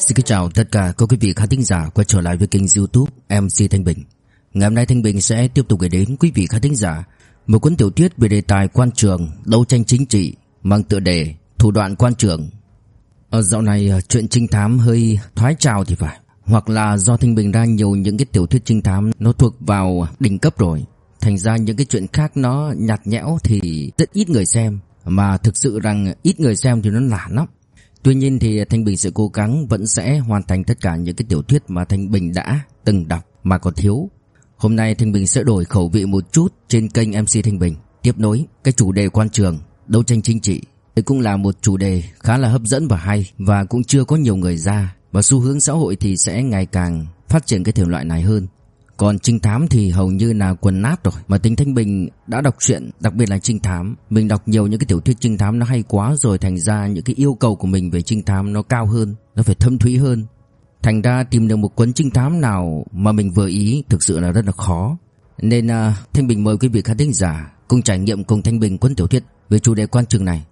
Xin kính chào tất cả các quý vị khán thính giả quay trở lại với kênh youtube MC Thanh Bình. Ngày hôm nay Thanh Bình sẽ tiếp tục gửi đến quý vị khán thính giả Một cuốn tiểu thuyết về đề tài quan trường, đấu tranh chính trị Mang tựa đề Thủ đoạn quan trường. Ở dạo này ờ, chuyện trinh thám hơi thoái trào thì phải Hoặc là do Thanh Bình ra nhiều những cái tiểu thuyết trinh thám nó thuộc vào đỉnh cấp rồi. Thành ra những cái chuyện khác nó nhạt nhẽo thì rất ít người xem Mà thực sự rằng ít người xem thì nó lạ lắm. Tuy nhiên thì Thanh Bình sẽ cố gắng vẫn sẽ hoàn thành tất cả những cái tiểu thuyết mà Thanh Bình đã từng đọc mà còn thiếu. Hôm nay Thanh Bình sẽ đổi khẩu vị một chút trên kênh MC Thanh Bình, tiếp nối cái chủ đề quan trường, đấu tranh chính trị. Đây cũng là một chủ đề khá là hấp dẫn và hay và cũng chưa có nhiều người ra và xu hướng xã hội thì sẽ ngày càng phát triển cái thể loại này hơn. Còn trinh thám thì hầu như là quần nát rồi. Mà tính Thanh Bình đã đọc truyện Đặc biệt là trinh thám. Mình đọc nhiều những cái tiểu thuyết trinh thám nó hay quá rồi Thành ra những cái yêu cầu của mình về trinh thám nó cao hơn Nó phải thâm thúy hơn. Thành ra tìm được một cuốn trinh thám nào mà mình vừa ý thực sự là rất là khó. Nên uh, Thanh Bình mời quý vị khán thính giả Cùng trải nghiệm cùng Thanh Bình cuốn tiểu thuyết về chủ đề quan trường này.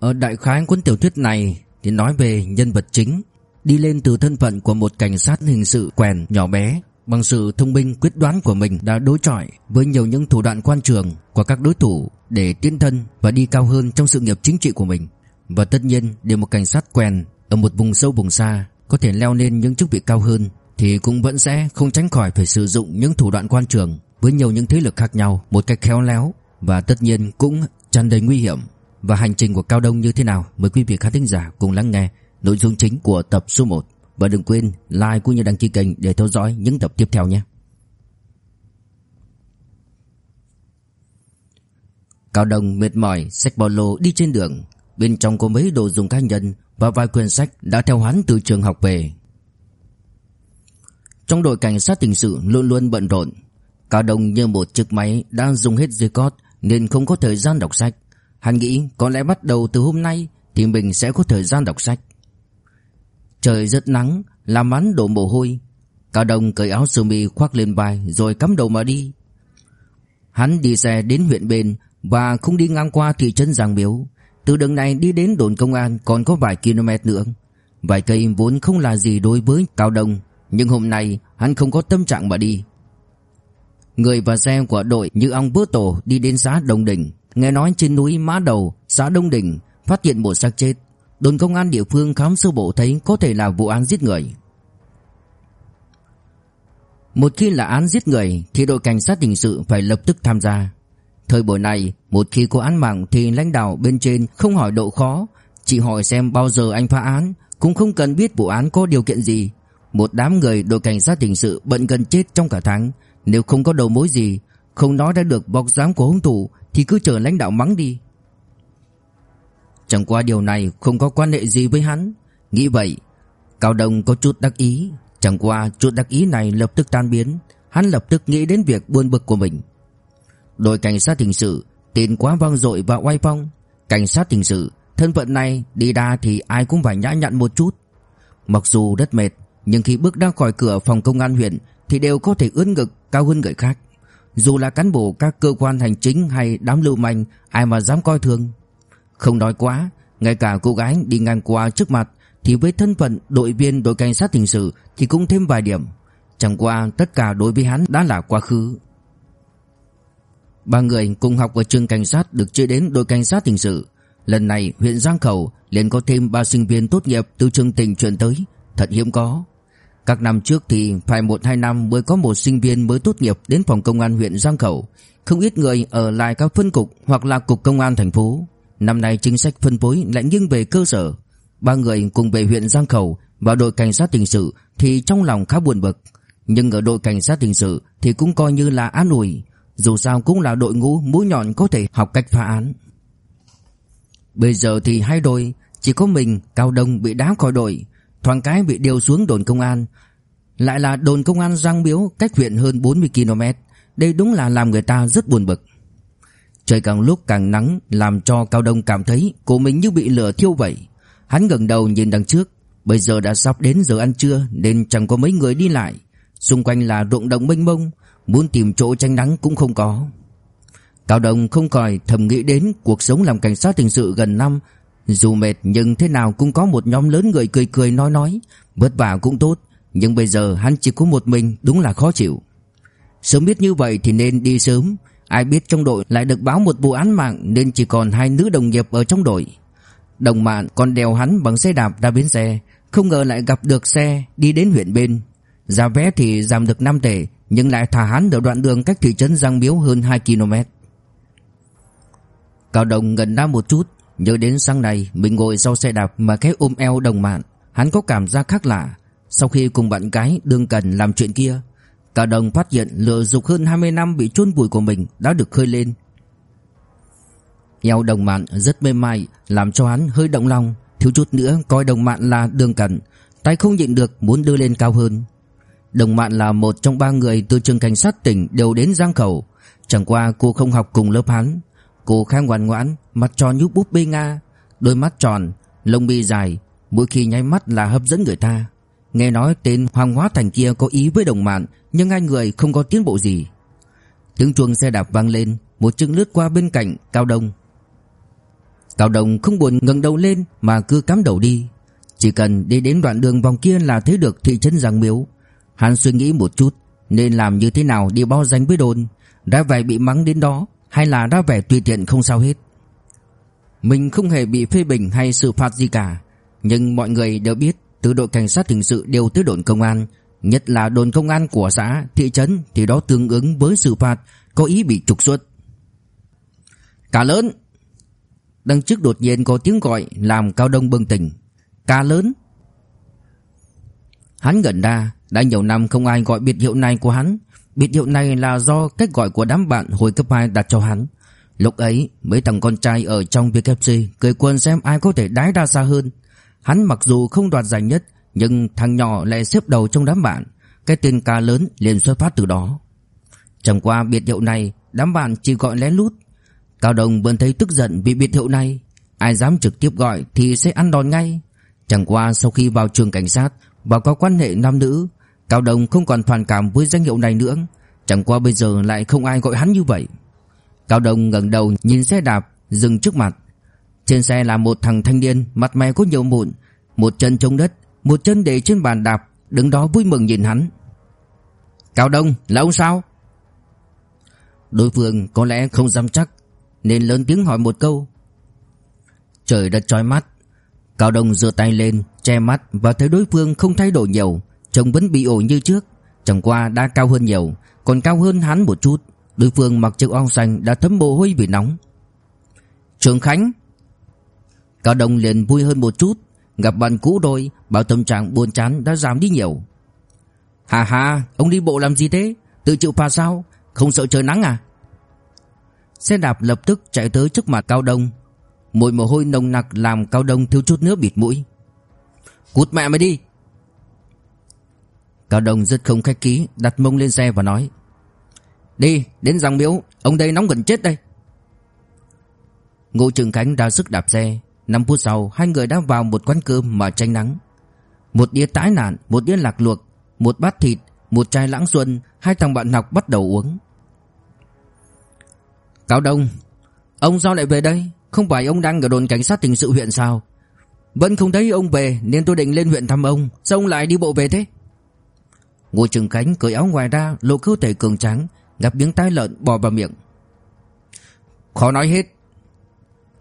Ở đại khái cuốn tiểu thuyết này thì nói về nhân vật chính Đi lên từ thân phận của một cảnh sát hình sự quèn nhỏ bé. Bằng sự thông minh quyết đoán của mình đã đối chọi với nhiều những thủ đoạn quan trường của các đối thủ để tiến thân và đi cao hơn trong sự nghiệp chính trị của mình. Và tất nhiên, để một cảnh sát quen ở một vùng sâu vùng xa có thể leo lên những chức vị cao hơn thì cũng vẫn sẽ không tránh khỏi phải sử dụng những thủ đoạn quan trường với nhiều những thế lực khác nhau một cách khéo léo và tất nhiên cũng tràn đầy nguy hiểm. Và hành trình của Cao Đông như thế nào mời quý vị khán thính giả cùng lắng nghe nội dung chính của tập số 1. Và đừng quên like cũng như đăng ký kênh để theo dõi những tập tiếp theo nhé. Cao Đồng mệt mỏi xách ba lô đi trên đường, bên trong có mấy đồ dùng cá nhân và vài quyển sách đã theo hắn từ trường học về. Trong đội cảnh sát hình sự luôn luôn bận rộn, Cao Đồng như một chiếc máy đang dùng hết dây cót nên không có thời gian đọc sách. Hắn nghĩ có lẽ bắt đầu từ hôm nay thì mình sẽ có thời gian đọc sách. Trời rất nắng, làm hắn đổ mồ hôi. Cao Đông cởi áo sơ mi khoác lên vai rồi cắm đầu mà đi. Hắn đi xe đến huyện bên và không đi ngang qua thị trấn Giang Miếu. Từ đường này đi đến đồn công an còn có vài km nữa. Vài cây vốn không là gì đối với Cao Đông, nhưng hôm nay hắn không có tâm trạng mà đi. Người và xe của đội như ong vỡ tổ đi đến xã Đông Đình, nghe nói trên núi Mã Đầu, xã Đông Đình phát hiện một xác chết. Đồn công an địa phương khám sơ bộ thấy có thể là vụ án giết người. Một khi là án giết người thì đội cảnh sát hình sự phải lập tức tham gia. Thời buổi này, một khi có án mạng thì lãnh đạo bên trên không hỏi độ khó, chỉ hỏi xem bao giờ anh phá án, cũng không cần biết vụ án có điều kiện gì. Một đám người đội cảnh sát hình sự bận gần chết trong cả tháng, nếu không có đầu mối gì, không nói ra được bọc dám của hung thủ thì cứ chờ lãnh đạo mắng đi. Chẳng qua điều này không có quan hệ gì với hắn. Nghĩ vậy, Cao Đông có chút đắc ý. Chẳng qua chút đắc ý này lập tức tan biến. Hắn lập tức nghĩ đến việc buôn bực của mình. Đội cảnh sát hình sự tiền quá vang dội và oai phong. Cảnh sát hình sự, Thân phận này đi ra thì ai cũng phải nhã nhặn một chút. Mặc dù rất mệt, Nhưng khi bước ra khỏi cửa phòng công an huyện Thì đều có thể ướn ngực cao hơn người khác. Dù là cán bộ các cơ quan hành chính hay đám lưu manh, Ai mà dám coi thường không nói quá, ngay cả cô gái đi ngang qua trước mặt thì với thân phận đội viên đội cảnh sát hình sự thì cũng thêm vài điểm. Chẳng qua tất cả đối với hắn đã là quá khứ. Ba người cùng học ở trường cảnh sát được chia đến đội cảnh sát hình sự. Lần này huyện Giang Khẩu liền có thêm ba sinh viên tốt nghiệp từ trường tỉnh chuyển tới, thật hiếm có. Các năm trước thì phải một hai năm mới có một sinh viên mới tốt nghiệp đến phòng công an huyện Giang Khẩu. Không ít người ở lại các phân cục hoặc là cục công an thành phố. Năm nay chính sách phân phối lại nghiêng về cơ sở. Ba người cùng về huyện Giang Khẩu vào đội cảnh sát hình sự thì trong lòng khá buồn bực. Nhưng ở đội cảnh sát hình sự thì cũng coi như là an ủi. Dù sao cũng là đội ngũ mũi nhọn có thể học cách phá án. Bây giờ thì hai đội, chỉ có mình Cao Đông bị đá khỏi đội, thoáng cái bị điều xuống đồn công an. Lại là đồn công an Giang Miếu cách huyện hơn 40 km. Đây đúng là làm người ta rất buồn bực. Trời càng lúc càng nắng làm cho Cao Đông cảm thấy cổ mình như bị lửa thiêu vậy. Hắn ngẩng đầu nhìn đằng trước, bây giờ đã sắp đến giờ ăn trưa nên chẳng có mấy người đi lại. Xung quanh là ruộng đồng mênh mông, muốn tìm chỗ tránh nắng cũng không có. Cao Đông không khỏi thầm nghĩ đến cuộc sống làm cảnh sát hình sự gần năm Dù mệt nhưng thế nào cũng có một nhóm lớn người cười cười nói nói Vất vả cũng tốt Nhưng bây giờ hắn chỉ có một mình đúng là khó chịu Sớm biết như vậy thì nên đi sớm Ai biết trong đội lại được báo một vụ án mạng Nên chỉ còn hai nữ đồng nghiệp ở trong đội. Đồng mạng còn đèo hắn bằng xe đạp ra bến xe, Không ngờ lại gặp được xe đi đến huyện bên. Giá vé thì giảm được 5 tệ, Nhưng lại thả hắn ở đoạn đường cách thị trấn Giang Miếu hơn 2 km. Cao Đồng ngẩn ra một chút, Nhớ đến sáng nay mình ngồi sau xe đạp mà khẽ ôm eo đồng mạng. Hắn có cảm giác khác lạ, Sau khi cùng bạn gái đương cần làm chuyện kia Cả Đồng phát hiện lửa dục hơn 20 năm bị chôn vùi của mình đã được khơi lên. Eo đồng mạn rất mềm mại Làm cho hắn hơi động lòng. Thiếu chút nữa coi đồng mạn là đường cẩn, Tay không nhịn được muốn đưa lên cao hơn. Đồng mạn là một trong ba người từ trường cảnh sát tỉnh đều đến Giang Khẩu. Chẳng qua cô không học cùng lớp hắn. Cô khá ngoan ngoãn, Mặt tròn như búp bê Nga, Đôi mắt tròn, Lông mi dài, Mỗi khi nháy mắt là hấp dẫn người ta. Nghe nói tên Hoàng Hóa Thành kia có ý với đồng mạn, Nhưng hai người không có tiến bộ gì. Tiếng chuông xe đạp vang lên, Một chân lướt qua bên cạnh Cao Đông. Cao Đông không buồn ngẩng đầu lên Mà cứ cắm đầu đi. Chỉ cần đi đến đoạn đường vòng kia là thấy được thị trấn Giang Miếu. Hắn suy nghĩ một chút, Nên làm như thế nào đi bao danh với đồn? Đã vẻ bị mắng đến đó, Hay là đã vẻ tùy tiện không sao hết? Mình không hề bị phê bình hay xử phạt gì cả, Nhưng mọi người đều biết từ đội cảnh sát hình sự đều tới đồn công an Nhất là đồn công an của xã, thị trấn Thì đó tương ứng với xử phạt Có ý bị trục xuất. Cá lớn. Đằng trước đột nhiên có tiếng gọi Làm Cao Đông bừng tỉnh. Ca lớn. Hắn gần ra Đã nhiều năm không ai gọi biệt hiệu này của hắn. Biệt hiệu này là do cách gọi của đám bạn hồi cấp 2 đặt cho hắn. Lúc ấy mấy thằng con trai ở trong VKC Cười quân xem ai có thể đái ra xa hơn. Hắn mặc dù không đoạt giải nhất, Nhưng thằng nhỏ lại xếp đầu trong đám bạn. Cái tên ca lớn liền xuất phát từ đó. Chẳng qua biệt hiệu này, Đám bạn chỉ gọi lén lút. Cao Đồng vẫn thấy tức giận vì biệt hiệu này. Ai dám trực tiếp gọi thì sẽ ăn đòn ngay. Chẳng qua sau khi vào trường cảnh sát, Và có quan hệ nam nữ, Cao Đồng không còn phản cảm với danh hiệu này nữa. Chẳng qua bây giờ lại không ai gọi hắn như vậy. Cao Đồng ngẩng đầu nhìn xe đạp, Dừng trước mặt. Trên xe là một thằng thanh niên, Mặt mày có nhiều mụn, Một chân chống đất, Một chân để trên bàn đạp, Đứng đó vui mừng nhìn hắn. Cao Đông, là ông sao? Đối phương có lẽ không dám chắc, Nên lớn tiếng hỏi một câu. Trời đất trói mắt, Cao Đông giơ tay lên, Che mắt và thấy đối phương không thay đổi nhiều, Trông vẫn bị ổ như trước, Chẳng qua đã cao hơn nhiều, Còn cao hơn hắn một chút. Đối phương mặc chiếc áo xanh đã thấm mồ hôi vì nóng. Trường Khánh Cao Đông liền vui hơn một chút. Gặp bạn cũ rồi, Bảo tâm trạng buồn chán đã giảm đi nhiều. Hà hà, Ông đi bộ làm gì thế? Tự chịu phạt sao? Không sợ trời nắng à? Xe đạp lập tức chạy tới trước mặt Cao Đông. Mùi mồ hôi nồng nặc làm Cao Đông thiếu chút nữa bịt mũi. Cút mẹ mày đi. Cao Đông rất không khách khí, Đặt mông lên xe và nói, Đi, đến giang miếu, Ông đây nóng gần chết đây. Ngô Trường Khánh ra sức đạp xe. 5 phút sau, hai người đã vào một quán cơm mà tranh nắng. Một đĩa tái nạn, Một đĩa lạc luộc, Một bát thịt, Một chai lãng xuân, Hai thằng bạn học bắt đầu uống. Cao Đông, Ông sao lại về đây? Không phải ông đang ở đồn cảnh sát tình sự huyện sao? Vẫn không thấy ông về, Nên tôi định lên huyện thăm ông. Sao ông lại đi bộ về thế? Ngô Trường Khánh cởi áo ngoài ra, Lộ cơ thể cường tráng Gặp miếng tai lợn, bò vào miệng. Khó nói hết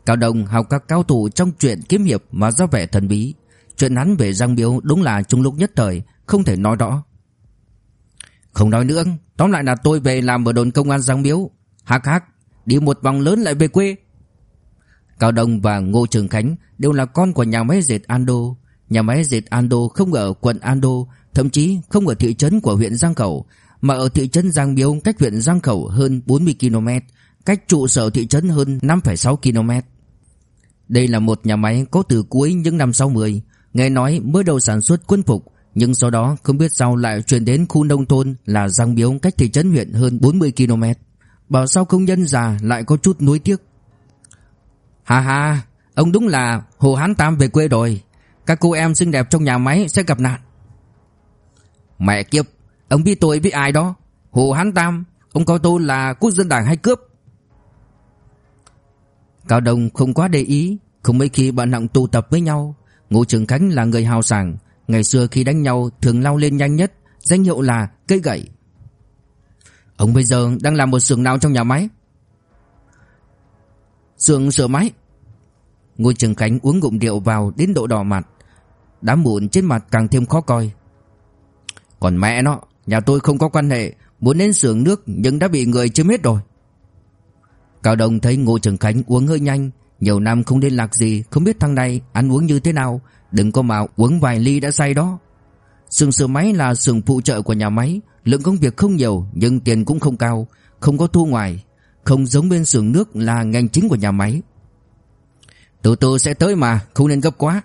Cao Đông học các cao thủ trong chuyện kiếm hiệp mà ra vẻ thần bí. Chuyện hắn về Giang Biếu đúng là trung lúc nhất thời, Không thể nói rõ. Không nói nữa, Tóm lại là tôi về làm ở đồn công an Giang Biếu Hắc hắc, Đi một vòng lớn lại về quê. Cao Đông và Ngô Trường Khánh Đều là con của nhà máy dệt Ando. Nhà máy dệt Ando không ở quận Ando, Thậm chí không ở thị trấn của huyện Giang Khẩu, Mà ở thị trấn Giang Biếu cách huyện Giang Khẩu hơn 40 km Cách trụ sở thị trấn hơn 5,6 km Đây là một nhà máy có từ cuối những năm 60 Nghe nói mới đầu sản xuất quân phục Nhưng sau đó không biết sao lại chuyển đến khu nông thôn là Giang Biếu cách thị trấn huyện hơn 40 km Bảo sao công nhân già lại có chút nuối tiếc. Hà hà Ông đúng là Hồ Hán Tam về quê rồi. Các cô em xinh đẹp trong nhà máy sẽ gặp nạn. Mẹ kiếp Ông biết tôi với ai đó? Hồ Hán Tam Ông coi tôi là quốc dân đảng hay cướp? Cao Đông không quá để ý, Không mấy khi bạn nặng tụ tập với nhau. Ngô Trường Khánh là người hào sảng. Ngày xưa khi đánh nhau, thường lao lên nhanh nhất, Danh hiệu là cây gậy. Ông bây giờ đang làm một xưởng nào trong nhà máy? Xưởng sửa máy. Ngô Trường Khánh uống ngụm rượu vào đến độ đỏ mặt. Đám mụn trên mặt càng thêm khó coi. Còn mẹ nó, Nhà tôi không có quan hệ. Muốn đến xưởng nước nhưng đã bị người chiếm hết rồi. Cao Đông thấy Ngô Trường Khánh uống hơi nhanh, Nhiều năm không liên lạc gì, Không biết thằng này ăn uống như thế nào, Đừng có mà uống vài ly đã say đó. Sưởng sửa máy là sưởng phụ trợ của nhà máy, Lượng công việc không nhiều, Nhưng tiền cũng không cao, Không có thu ngoài, Không giống bên sưởng nước là ngành chính của nhà máy. Từ từ sẽ tới mà, Không nên gấp quá.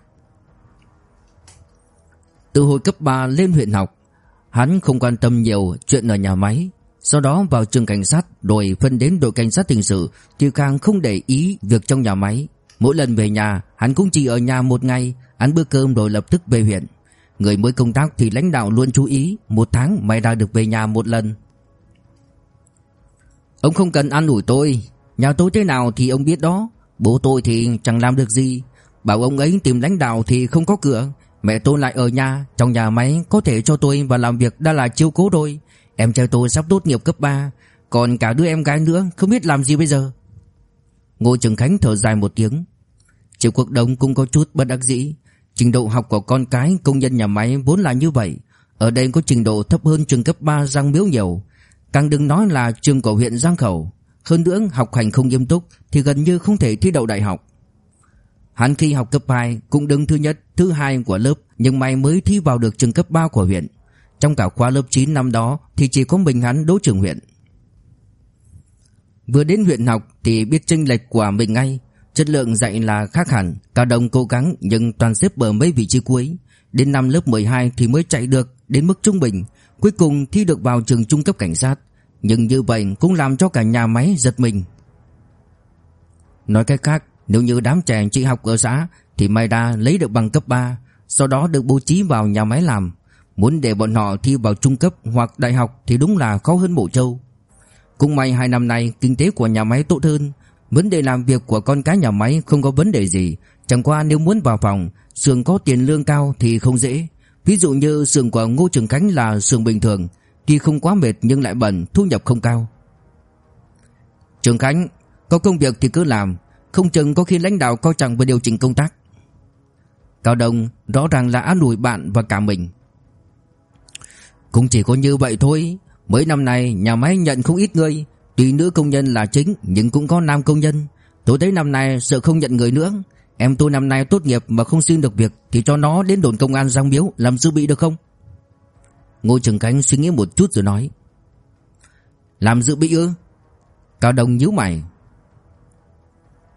Từ hồi cấp 3 lên huyện học, Hắn không quan tâm nhiều chuyện ở nhà máy. Sau đó vào trường cảnh sát Rồi phân đến đội cảnh sát hình sự, Thì Khang không để ý việc trong nhà máy. Mỗi lần về nhà, Hắn cũng chỉ ở nhà một ngày, Ăn bữa cơm rồi lập tức về huyện. Người mới công tác thì lãnh đạo luôn chú ý, Một tháng mày đã được về nhà một lần. Ông không cần ăn ủi tôi. Nhà tôi thế nào thì ông biết đó. Bố tôi thì chẳng làm được gì. Bảo ông ấy tìm lãnh đạo thì không có cửa. Mẹ tôi lại ở nhà, Trong nhà máy có thể cho tôi vào làm việc đã là chiêu cố rồi Em trai tôi sắp tốt nghiệp cấp 3 Còn cả đứa em gái nữa Không biết làm gì bây giờ. Ngô Trường Khánh thở dài một tiếng. Triệu Quốc Đông cũng có chút bất đắc dĩ. Trình độ học của con cái công nhân nhà máy vốn là như vậy. Ở đây có trình độ thấp hơn trường cấp 3 Giang Miếu nhiều. Càng đừng nói là trường của huyện Giang Khẩu. Hơn nữa học hành không nghiêm túc Thì gần như không thể thi đậu đại học. Hắn khi học cấp 2 cũng đứng thứ nhất, thứ hai của lớp Nhưng may mới thi vào được trường cấp 3 của huyện. Trong cả khóa lớp 9 năm đó Thì chỉ có mình hắn đỗ trường huyện. Vừa đến huyện học thì biết chênh lệch của mình ngay, Chất lượng dạy là khác hẳn, Cả đồng cố gắng nhưng toàn xếp ở mấy vị trí cuối. Đến năm lớp 12 thì mới chạy được Đến mức trung bình, Cuối cùng thi được vào trường trung cấp cảnh sát. Nhưng như vậy cũng làm cho cả nhà máy giật mình. Nói cách khác, Nếu như đám trẻ chị học ở xã Thì Maida lấy được bằng cấp 3 Sau đó được bố trí vào nhà máy làm. Muốn để bọn họ thi vào trung cấp hoặc đại học Thì đúng là khó hơn Mộ Châu. Cũng may hai năm nay, kinh tế của nhà máy tốt hơn. Vấn đề làm việc của con cái nhà máy không có vấn đề gì. Chẳng qua nếu muốn vào phòng, xưởng có tiền lương cao thì không dễ. Ví dụ như xưởng của Ngô Trường Khánh là xưởng bình thường, Tuy không quá mệt nhưng lại bẩn Thu nhập không cao. Trường Khánh, Có công việc thì cứ làm. Không chừng có khi lãnh đạo coi trọng và điều chỉnh công tác. Cao Đông, rõ ràng là án đuổi bạn và cả mình. Cũng chỉ có như vậy thôi. Mấy năm nay, nhà máy nhận không ít người. Tuy nữ công nhân là chính, nhưng cũng có nam công nhân. Tôi thấy năm nay sợ không nhận người nữa. Em tôi năm nay tốt nghiệp mà không xin được việc, Thì cho nó đến đồn công an Giang Miếu Làm dự bị được không? Ngô Trường Khánh suy nghĩ một chút rồi nói. Làm dự bị ư? Cao Đông nhíu mày.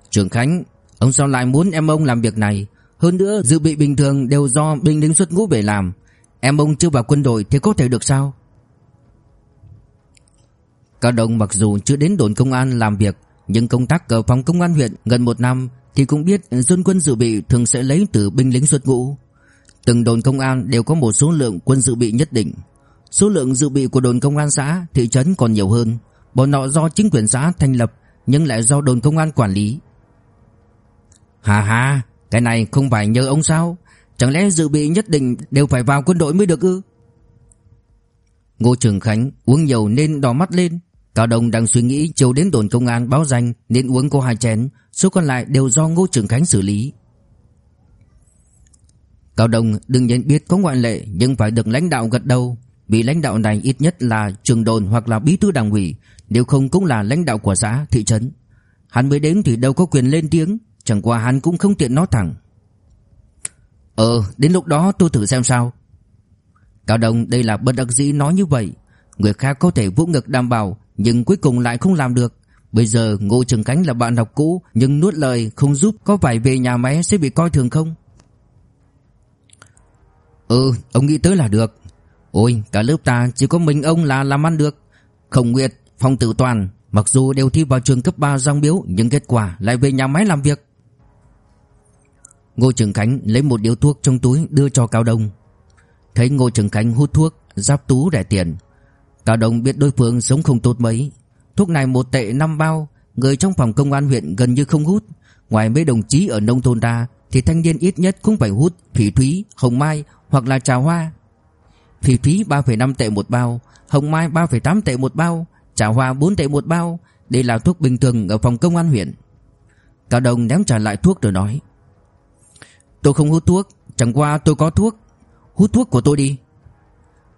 Trường Khánh, Ông sao lại muốn em ông làm việc này? Hơn nữa, dự bị bình thường đều do binh lính xuất ngũ về làm. Em ông chưa vào quân đội thì có thể được sao? Cao Đông mặc dù chưa đến đồn công an làm việc Nhưng công tác ở phòng công an huyện gần một năm Thì cũng biết dân quân dự bị thường sẽ lấy từ binh lính xuất ngũ. Từng đồn công an đều có một số lượng quân dự bị nhất định. Số lượng dự bị của đồn công an xã, thị trấn còn nhiều hơn. Bọn họ do chính quyền xã thành lập Nhưng lại do đồn công an quản lý. Hà hà, cái này không phải nhờ ông sao? Chẳng lẽ dự bị nhất định đều phải vào quân đội mới được ư Ngô Trường Khánh uống nhiều nên đỏ mắt lên Cao Đông đang suy nghĩ chiều đến đồn công an báo danh nên uống cô hai chén, số còn lại đều do Ngô Trường Khánh xử lý. Cao Đông đừng nhận biết có ngoại lệ nhưng phải được lãnh đạo gật đầu, vì lãnh đạo này ít nhất là trường đồn hoặc là bí thư đảng ủy, nếu không cũng là lãnh đạo của xã, thị trấn. Hắn mới đến thì đâu có quyền lên tiếng, chẳng qua hắn cũng không tiện nói thẳng. Ờ, đến lúc đó tôi thử xem sao. Cao Đông đây là bất đắc dĩ nói như vậy, người khác có thể vũ ngực đảm bảo nhưng cuối cùng lại không làm được. Bây giờ Ngô Trường Cánh là bạn học cũ nhưng nuốt lời không giúp có phải về nhà máy sẽ bị coi thường không? Ừ, ông nghĩ tới là được. Ôi, cả lớp ta chỉ có mình ông là làm ăn được. Khổng Nguyệt, Phong Tử Toàn, mặc dù đều thi vào trường cấp 3 Giang Biếu nhưng kết quả lại về nhà máy làm việc. Ngô Trường Khánh lấy một điếu thuốc trong túi đưa cho Cao Đông. Thấy Ngô Trường Khánh hút thuốc, giáp tú rẻ tiền, Cao Đông biết đối phương sống không tốt mấy. Thuốc này một tệ năm bao Người trong phòng công an huyện gần như không hút. Ngoài mấy đồng chí ở nông thôn ra Thì thanh niên ít nhất cũng phải hút Phỉ thúy, hồng mai hoặc là trà hoa. Phỉ thúy 3,5 tệ một bao Hồng mai 3,8 tệ một bao Trà hoa 4 tệ một bao. Đây là thuốc bình thường ở phòng công an huyện. Cao Đông ném trả lại thuốc rồi nói. Tôi không hút thuốc Chẳng qua tôi có thuốc. Hút thuốc của tôi đi.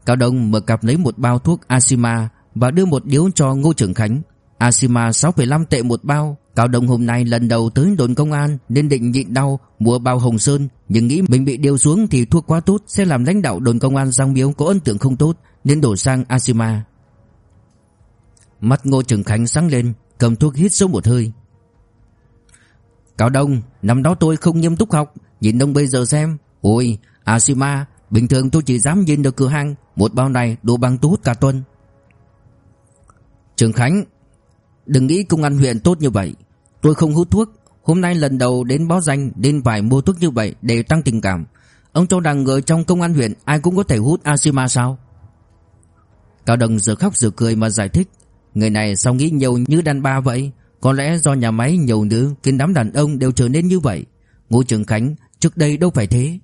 Cao Đông mở cặp lấy một bao thuốc Asima Và đưa một điếu cho Ngô Trưởng Khánh. Asima 6,5 tệ một bao. Cao Đông hôm nay lần đầu tới đồn công an Nên định nhịn đau mua bao hồng sơn Nhưng nghĩ mình bị điều xuống thì thuốc quá tốt Sẽ làm lãnh đạo đồn công an Giang Miếu có ấn tượng không tốt Nên đổ sang Asima. Mắt Ngô Trưởng Khánh sáng lên Cầm thuốc hít sâu một hơi. Cao Đông Năm đó tôi không nghiêm túc học Nhìn ông bây giờ xem. Ôi Asima Bình thường tôi chỉ dám nhìn được cửa hàng. Một bao này đủ bằng tôi hút cả tuần. Trường Khánh, Đừng nghĩ công an huyện tốt như vậy. Tôi không hút thuốc. Hôm nay lần đầu đến báo danh Nên phải mua thuốc như vậy để tăng tình cảm. Ông cho rằng người trong công an huyện Ai cũng có thể hút Asima sao? Cao Đồng giờ khóc giờ cười mà giải thích. Người này sao nghĩ nhiều như đàn bà vậy? Có lẽ do nhà máy nhiều nữ Khiến đám đàn ông đều trở nên như vậy. Ngô Trường Khánh trước đây đâu phải thế.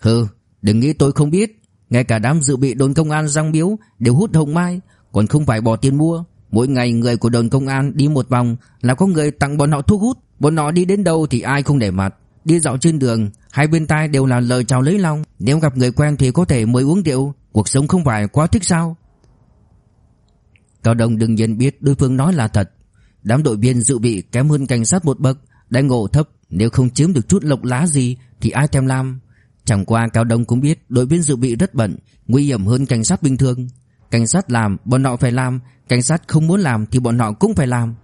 Hừ, đừng nghĩ tôi không biết. Ngay cả đám dự bị đồn công an răng biếu Đều hút hồng mai, Còn không phải bỏ tiền mua. Mỗi ngày người của đồn công an đi một vòng, Là có người tặng bọn họ thuốc hút. Bọn họ đi đến đâu thì ai không để mặt. Đi dạo trên đường, Hai bên tai đều là lời chào lấy lòng. Nếu gặp người quen thì có thể mời uống rượu. Cuộc sống không phải quá thích sao? Cao Đông đương nhiên biết đối phương nói là thật. Đám đội viên dự bị kém hơn cảnh sát một bậc. Đánh ngộ thấp, Nếu không chiếm được chút lộc lá gì Thì ai thèm làm? Chẳng qua Cao Đông cũng biết đội viên dự bị rất bận, Nguy hiểm hơn cảnh sát bình thường. Cảnh sát làm, bọn họ phải làm, Cảnh sát không muốn làm thì bọn họ cũng phải làm.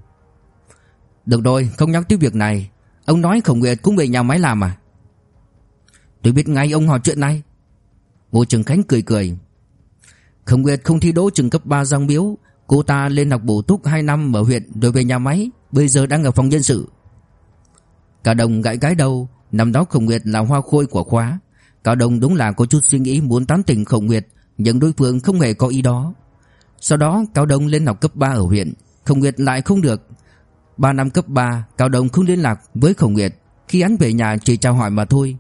Được rồi, không nhắc tới việc này. Ông nói Khổng Nguyệt cũng về nhà máy làm à? Tôi biết ngay ông hỏi chuyện này. Ngô Trường Khánh cười cười. Khổng Nguyệt không thi đỗ trường cấp 3 Giang biếu Cô ta lên học bổ túc 2 năm ở huyện rồi về nhà máy. Bây giờ đang ở phòng nhân sự. Cả đồng gãi gãi đầu, Năm đó Khổng Nguyệt là hoa khôi của khóa. Cả đồng đúng là có chút suy nghĩ muốn tán tỉnh Khổng Nguyệt, Nhưng đối phương không hề có ý đó. Sau đó, Cao Đông lên học cấp 3 ở huyện, Khổng Nguyệt lại không được. 3 năm cấp 3 Cao Đông không liên lạc với Khổng Nguyệt. Khi hắn về nhà chỉ chào hỏi mà thôi.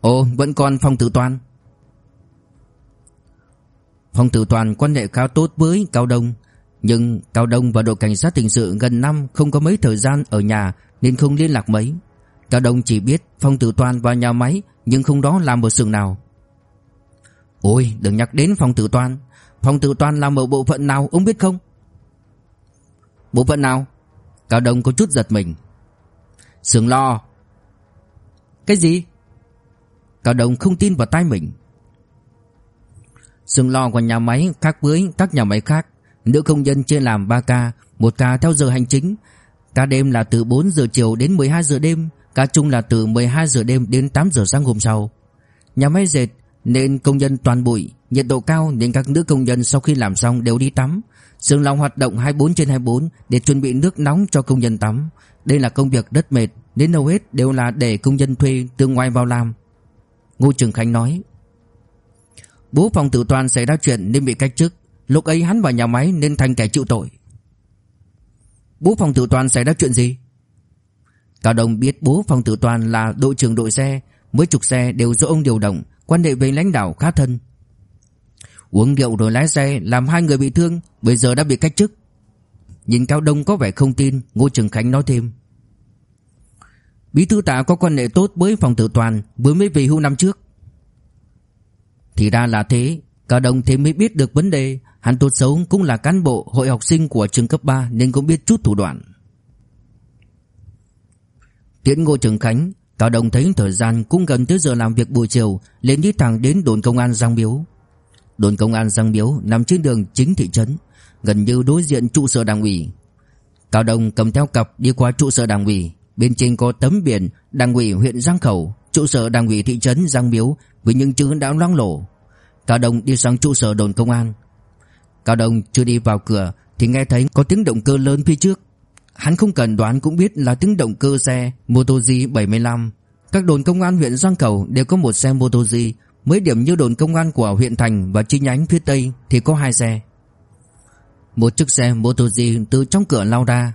Ồ, vẫn còn phòng tử toàn. Phòng tử toàn quan hệ khá tốt với Cao Đông, Nhưng Cao Đông và đội cảnh sát hình sự gần năm không có mấy thời gian ở nhà nên không liên lạc mấy. Cao Đông chỉ biết Phong tử toàn vào nhà máy, Nhưng không đó làm ở xưởng nào. Ôi, đừng nhắc đến Phong tử toàn. Phong tử toàn làm ở bộ phận nào, ông biết không? Bộ phận nào? Cao Đông có chút giật mình. Sưởng lo. Cái gì? Cao Đông không tin vào tai mình. Sưởng lo của nhà máy khác với các nhà máy khác. Nữ công nhân chia làm 3 ca, một ca theo giờ hành chính Ca đêm là từ 4 giờ chiều đến 12 giờ đêm Ca chung là từ 12 giờ đêm đến 8 giờ sáng hôm sau. Nhà máy dệt nên công nhân toàn bụi, Nhiệt độ cao nên các nữ công nhân sau khi làm xong đều đi tắm. Sương lòng hoạt động 24 trên 24 để chuẩn bị nước nóng cho công nhân tắm. Đây là công việc rất mệt Nên hầu hết đều là để công nhân thuê từ ngoài vào làm. Ngô Trường Khánh nói, Bố phòng tử toàn xảy ra chuyện nên bị cách chức. Lúc ấy hắn vào nhà máy nên thành kẻ chịu tội. Bố phòng tử toàn xảy ra chuyện gì? Cao Đông biết bố phòng tử toàn là đội trưởng đội xe, Mấy chục xe đều do ông điều động, Quan hệ với lãnh đạo khá thân. Uống rượu rồi lái xe, Làm hai người bị thương, Bây giờ đã bị cách chức. Nhìn Cao Đông có vẻ không tin, Ngô Trường Khánh nói thêm. Bí thư tạ có quan hệ tốt với phòng tử toàn, Vừa mới về hưu năm trước. Thì ra là thế, Cao Đông thế mới biết được vấn đề Hắn tốt xấu cũng là cán bộ hội học sinh của trường cấp 3 Nên cũng biết chút thủ đoạn. Tiễn Ngô Trường Khánh Cao Đông thấy thời gian cũng gần tới giờ làm việc buổi chiều, liền đi thẳng đến đồn công an Giang Miếu Đồn công an Giang Miếu nằm trên đường chính thị trấn, Gần như đối diện trụ sở đảng ủy. Cao Đông cầm theo cặp đi qua trụ sở đảng ủy, Bên trên có tấm biển Đảng ủy huyện Giang Khẩu, Trụ sở đảng ủy thị trấn Giang Miếu Với những chữ đã loang lổ. Cao Đông đi sang trụ sở đồn công an Cao Đông chưa đi vào cửa Thì nghe thấy có tiếng động cơ lớn phía trước. Hắn không cần đoán cũng biết là tiếng động cơ xe Motoji 75 Các đồn công an huyện Giang Cầu đều có một xe Motoji. Mấy điểm như đồn công an của huyện thành và chi nhánh phía Tây thì có hai xe. Một chiếc xe Motoji từ trong cửa lao ra.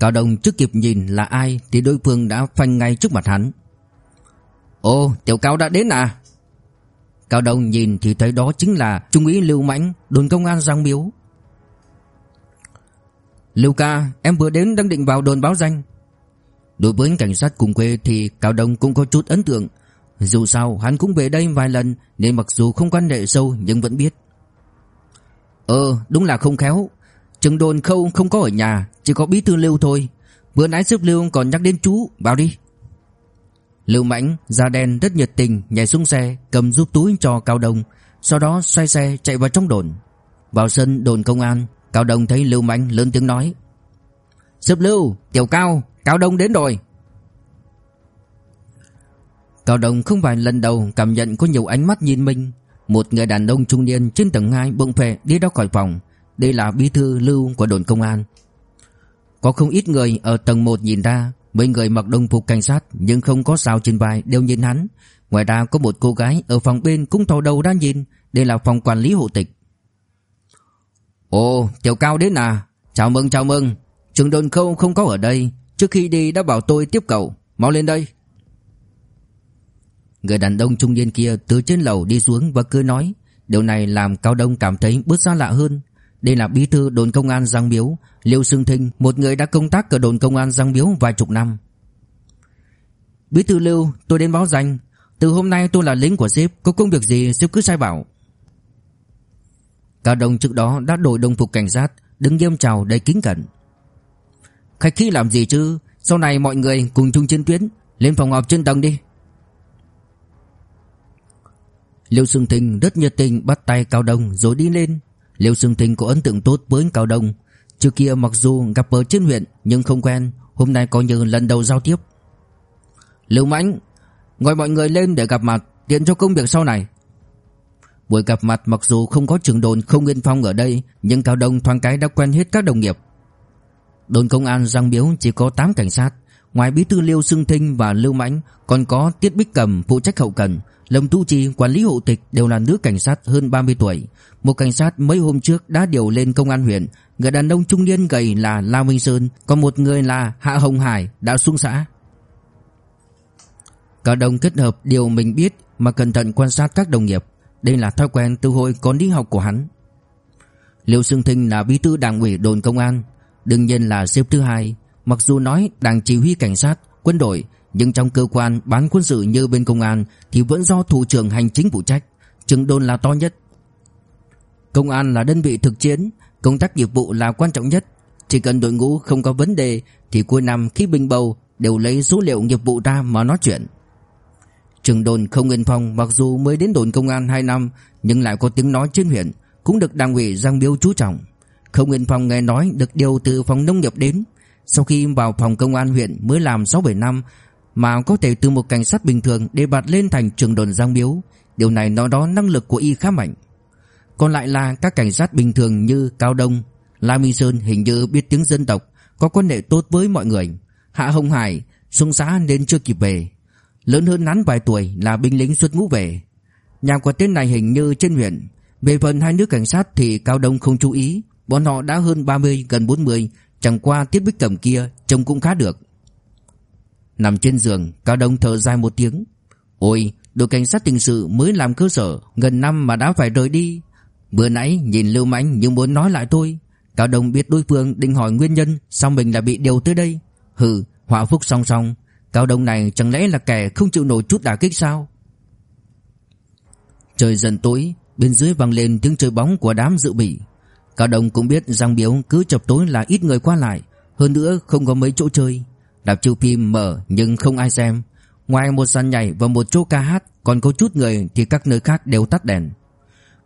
Cao Đông chưa kịp nhìn là ai Thì đối phương đã phanh ngay trước mặt hắn. Ồ tiểu cao đã đến à? Cao Đông nhìn thì thấy đó chính là Trung úy Lưu Mãnh, Đồn công an Giang Miếu. Lưu ca, em vừa đến đang định vào đồn báo danh. Đối với cảnh sát cùng quê thì Cao Đông cũng có chút ấn tượng. Dù sao, hắn cũng về đây vài lần Nên mặc dù không quan hệ sâu nhưng vẫn biết. Ờ đúng là không khéo. Trường đồn khâu không có ở nhà, Chỉ có bí thư Lưu thôi. Vừa nãy sếp Lưu còn nhắc đến chú, Vào đi. Lưu Mãnh da đen rất nhiệt tình nhảy xuống xe cầm giúp túi cho Cao Đông Sau đó xoay xe chạy vào trong đồn. Vào sân đồn công an Cao Đông thấy Lưu Mãnh lớn tiếng nói Sếp Lưu, Tiểu Cao, Cao Đông đến rồi. Cao Đông không phải lần đầu cảm nhận có nhiều ánh mắt nhìn mình. Một người đàn ông trung niên trên tầng 2 bỗng phè đi ra khỏi phòng. Đây là bí thư Lưu của đồn công an. Có không ít người ở tầng 1 nhìn ra Mấy người mặc đồng phục cảnh sát nhưng không có sao trên vai đều nhìn hắn. Ngoài ra có một cô gái ở phòng bên cũng thò đầu ra nhìn. Đây là phòng quản lý hộ tịch. Ồ, Tiểu Cao đến à? Chào mừng, chào mừng. Trường đồn khâu không có ở đây. Trước khi đi đã bảo tôi tiếp cậu. Mau lên đây. Người đàn ông trung niên kia từ trên lầu đi xuống và cứ nói. Điều này làm Cao Đông cảm thấy bớt xa lạ hơn. Đây là bí thư đồn công an Giang Miếu Liêu Sương Thinh, Một người đã công tác ở đồn công an Giang Miếu vài chục năm. Bí thư Lưu tôi đến báo danh. Từ hôm nay tôi là lính của sếp Có công việc gì sếp cứ sai bảo. Cao Đông trước đó đã đổi đồng phục cảnh sát, Đứng nghiêm chào đầy kính cẩn. Khách khí làm gì chứ? Sau này mọi người cùng chung chiến tuyến, Lên phòng họp trên tầng đi. Liêu Sương Thinh rất nhiệt tình bắt tay Cao Đông rồi đi lên. Liêu Sương Thinh có ấn tượng tốt với Cao Đông. Trước kia mặc dù gặp ở trên huyện, Nhưng không quen. Hôm nay coi như lần đầu giao tiếp. Lưu Mãnh, Gọi mọi người lên để gặp mặt, Tiện cho công việc sau này. Buổi gặp mặt mặc dù không có trường đồn, không yên phong ở đây, Nhưng Cao Đông thoáng cái đã quen hết các đồng nghiệp. Đồn công an Giang Biếu chỉ có 8 cảnh sát. Ngoài bí thư Liêu Sương Thinh và Lưu Mãnh, Còn có Tiết Bích Cầm, phụ trách hậu cần. Lâm Tu Trì quản lý hộ tịch đều là nữ cảnh sát hơn 30 tuổi. Một cảnh sát mấy hôm trước đã điều lên công an huyện. Người đàn ông trung niên gầy là La Minh Sơn Còn một người là Hạ Hồng Hải đã xuống xã. Cả đồng kết hợp điều mình biết Mà cẩn thận quan sát các đồng nghiệp. Đây là thói quen từ hồi còn đi học của hắn. Liêu Sương Thinh là bí thư đảng ủy đồn công an Đương nhiên là xếp thứ hai. Mặc dù nói đảng chỉ huy cảnh sát, quân đội nhưng trong cơ quan bán quân sự như bên công an Thì vẫn do thủ trưởng hành chính phụ trách, Trường đồn là to nhất. Công an là đơn vị thực chiến, Công tác nghiệp vụ là quan trọng nhất. Chỉ cần đội ngũ không có vấn đề Thì cuối năm khi bình bầu Đều lấy số liệu nghiệp vụ ra mà nói chuyện. Trường đồn không yên phong, Mặc dù mới đến đồn công an 2 năm, Nhưng lại có tiếng nói trên huyện, Cũng được đảng ủy Giang Biếu chú trọng. Không yên phong nghe nói được điều từ phòng nông nghiệp đến. Sau khi vào phòng công an huyện Mới làm 6-7 năm mà có thể từ một cảnh sát bình thường Để bạt lên thành trường đồn Giang Biếu Điều này nói đó năng lực của y khá mạnh còn lại là các cảnh sát bình thường như Cao Đông, La Minh Sơn hình như biết tiếng dân tộc, có quan hệ tốt với mọi người. Hạ Hồng Hải xuống xã nên chưa kịp về. Lớn hơn hắn vài tuổi là binh lính xuất ngũ về. Nhà của tên này hình như trên huyện. Về phần hai nước cảnh sát thì Cao Đông không chú ý. Bọn họ đã hơn 30 gần 40, chẳng qua tiết bích cầm kia trông cũng khá được. Nằm trên giường, Cao Đông thở dài một tiếng. Ôi, đội cảnh sát tình sự mới làm cơ sở, gần năm mà đã phải rời đi. Vừa nãy nhìn Lưu Mãnh nhưng muốn nói lại thôi. Cao Đông biết đối phương định hỏi nguyên nhân Sao mình lại bị điều tới đây. Hừ hòa phúc song song. Cao Đông này chẳng lẽ là kẻ không chịu nổi chút đả kích sao? Trời dần tối Bên dưới vang lên tiếng chơi bóng của đám dự bị. Cao Đông cũng biết Giang Biếu cứ chập tối là ít người qua lại. Hơn nữa không có mấy chỗ chơi. Đạp chiếu phim mở nhưng không ai xem. Ngoài một sàn nhảy và một chỗ ca hát Còn có chút người thì các nơi khác đều tắt đèn.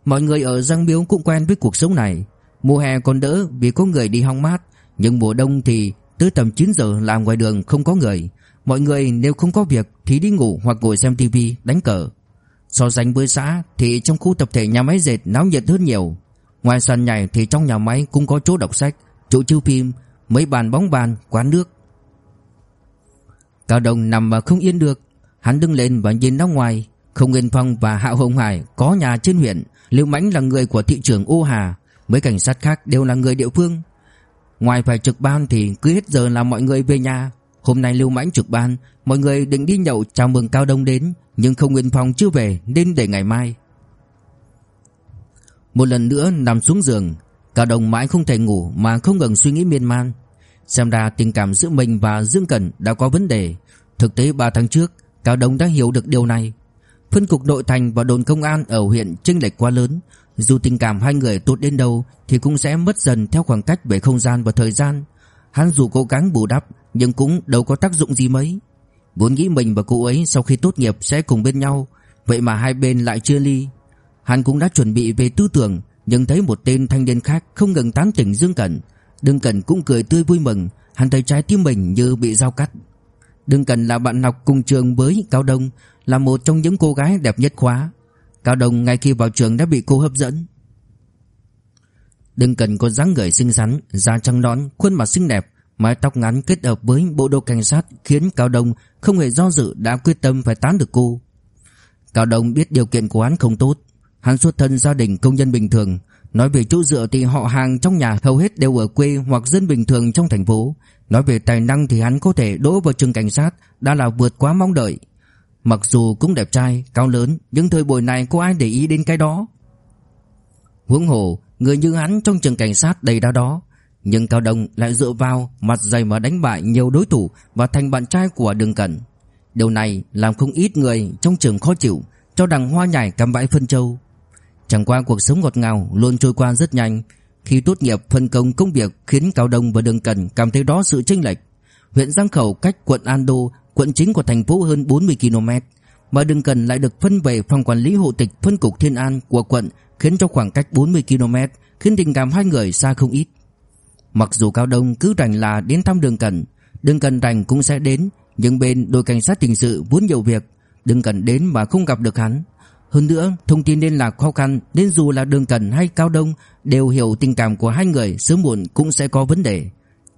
Mọi người ở Giang Miếu cũng quen với cuộc sống này. Mùa hè còn đỡ vì có người đi hong mát Nhưng mùa đông thì tới tầm 9 giờ làm ngoài đường không có người. Mọi người nếu không có việc thì đi ngủ hoặc ngồi xem tivi đánh cờ. So sánh với xã thì trong khu tập thể nhà máy dệt náo nhiệt hơn nhiều. Ngoài sàn nhảy thì trong nhà máy cũng có chỗ đọc sách Chỗ chiếu phim Mấy bàn bóng bàn, quán nước. Cao Đông nằm mà không yên được. Hắn đứng lên và nhìn ra ngoài. Không Nguyên Phong và Hạ Hồng Hải có nhà trên huyện. Lưu Mãnh là người của thị trưởng Ô Hà. Mấy cảnh sát khác đều là người địa phương. Ngoài phải trực ban thì cứ hết giờ là mọi người về nhà. Hôm nay Lưu Mãnh trực ban, Mọi người định đi nhậu chào mừng Cao Đông đến, Nhưng không Nguyên Phong chưa về Nên để ngày mai. Một lần nữa nằm xuống giường, Cao Đông mãi không thể ngủ Mà không ngừng suy nghĩ miên man. Xem ra tình cảm giữa mình và Dương Cẩn đã có vấn đề. Thực tế 3 tháng trước, Cao Đông đã hiểu được điều này. Phân cục nội thành và đồn công an ở huyện chênh lệch quá lớn. Dù tình cảm hai người tốt đến đâu, Thì cũng sẽ mất dần theo khoảng cách về không gian và thời gian. Hắn dù cố gắng bù đắp, Nhưng cũng đâu có tác dụng gì mấy. Vốn nghĩ mình và cô ấy sau khi tốt nghiệp sẽ cùng bên nhau, Vậy mà hai bên lại chia ly. Hắn cũng đã chuẩn bị về tư tưởng, Nhưng thấy một tên thanh niên khác không ngừng tán tỉnh Dương Cẩn. Đương Cẩn cũng cười tươi vui mừng Hắn thấy trái tim mình như bị dao cắt. Đương Cẩn là bạn học cùng trường với Cao Đông Là một trong những cô gái đẹp nhất khóa. Cao Đông ngay khi vào trường đã bị cô hấp dẫn. Đừng cần có dáng người xinh xắn, da trắng nõn, khuôn mặt xinh đẹp, mái tóc ngắn kết hợp với bộ đồ cảnh sát khiến Cao Đông không hề do dự đã quyết tâm phải tán được cô. Cao Đông biết điều kiện của hắn không tốt, hắn xuất thân gia đình công nhân bình thường, nói về chỗ dựa thì họ hàng trong nhà hầu hết đều ở quê hoặc dân bình thường trong thành phố, nói về tài năng thì hắn có thể đỗ vào trường cảnh sát đã là vượt quá mong đợi. Mặc dù cũng đẹp trai, cao lớn, nhưng thời buổi này có ai để ý đến cái đó? Huống hồ, Người như hắn trong trường cảnh sát đầy đá đó Nhưng Cao Đông lại dựa vào Mặt dày mà đánh bại nhiều đối thủ Và thành bạn trai của Đường Cẩn Điều này làm không ít người trong trường khó chịu Cho đằng hoa nhảy cắm bãi phân châu Chẳng qua cuộc sống ngọt ngào Luôn trôi qua rất nhanh Khi tốt nghiệp phân công công việc Khiến Cao Đông và Đường Cần cảm thấy đó sự chênh lệch Huyện Giang Khẩu cách quận An Đô Quận chính của thành phố hơn 40 km Mà Đường Cần lại được phân về phòng quản lý hộ tịch phân cục Thiên An của quận khiến cho khoảng cách 40 km khiến tình cảm hai người xa không ít. Mặc dù Cao Đông cứ rành là đến thăm Đường Cần Đường Cần rành cũng sẽ đến, nhưng bên đội cảnh sát hình sự vốn nhiều việc, Đường Cần đến mà không gặp được hắn. Hơn nữa, thông tin liên lạc khó khăn nên dù là Đường Cẩn hay Cao Đông đều hiểu tình cảm của hai người sớm muộn cũng sẽ có vấn đề.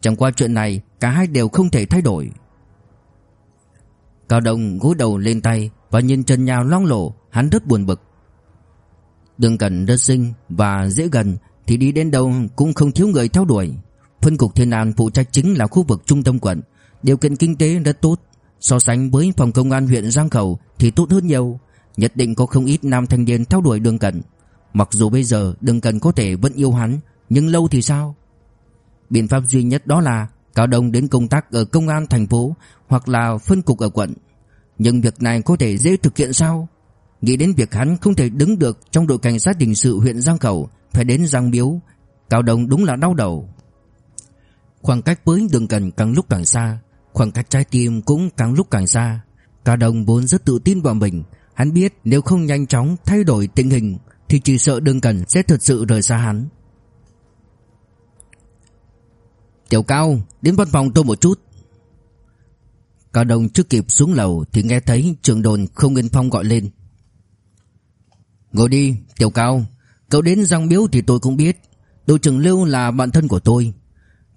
Chẳng qua chuyện này, cả hai đều không thể thay đổi. Cao Đông gối đầu lên tay và nhìn chân nhào long lổ, hắn rất buồn bực. Đường Cẩn rất xinh và dễ gần thì đi đến đâu cũng không thiếu người theo đuổi. Phân cục Thiên An phụ trách chính là khu vực trung tâm quận, điều kiện kinh tế rất tốt, so sánh với phòng công an huyện Giang Khẩu thì tốt hơn nhiều, nhất định có không ít nam thanh niên theo đuổi Đường Cẩn. Mặc dù bây giờ Đường Cẩn có thể vẫn yêu hắn, nhưng lâu thì sao? Biện pháp duy nhất đó là Cao Đông đến công tác ở công an thành phố hoặc là phân cục ở quận. Nhưng việc này có thể dễ thực hiện sao? Nghĩ đến việc hắn không thể đứng được trong đội cảnh sát hình sự huyện Giang cầu phải đến Giang Biếu, Cao Đông đúng là đau đầu. Khoảng cách với đường Cẩn càng lúc càng xa, khoảng cách trái tim cũng càng lúc càng xa. Cao Đông vốn rất tự tin vào mình, hắn biết nếu không nhanh chóng thay đổi tình hình thì chỉ sợ đường cần sẽ thật sự rời xa hắn. Tiểu Cao, đến văn phòng tôi một chút. Cao Đông chưa kịp xuống lầu thì nghe thấy trưởng đồn không yên Phong gọi lên. Ngồi đi, Tiểu Cao Cậu đến Giang Biếu thì tôi cũng biết Đội trưởng Lưu là bạn thân của tôi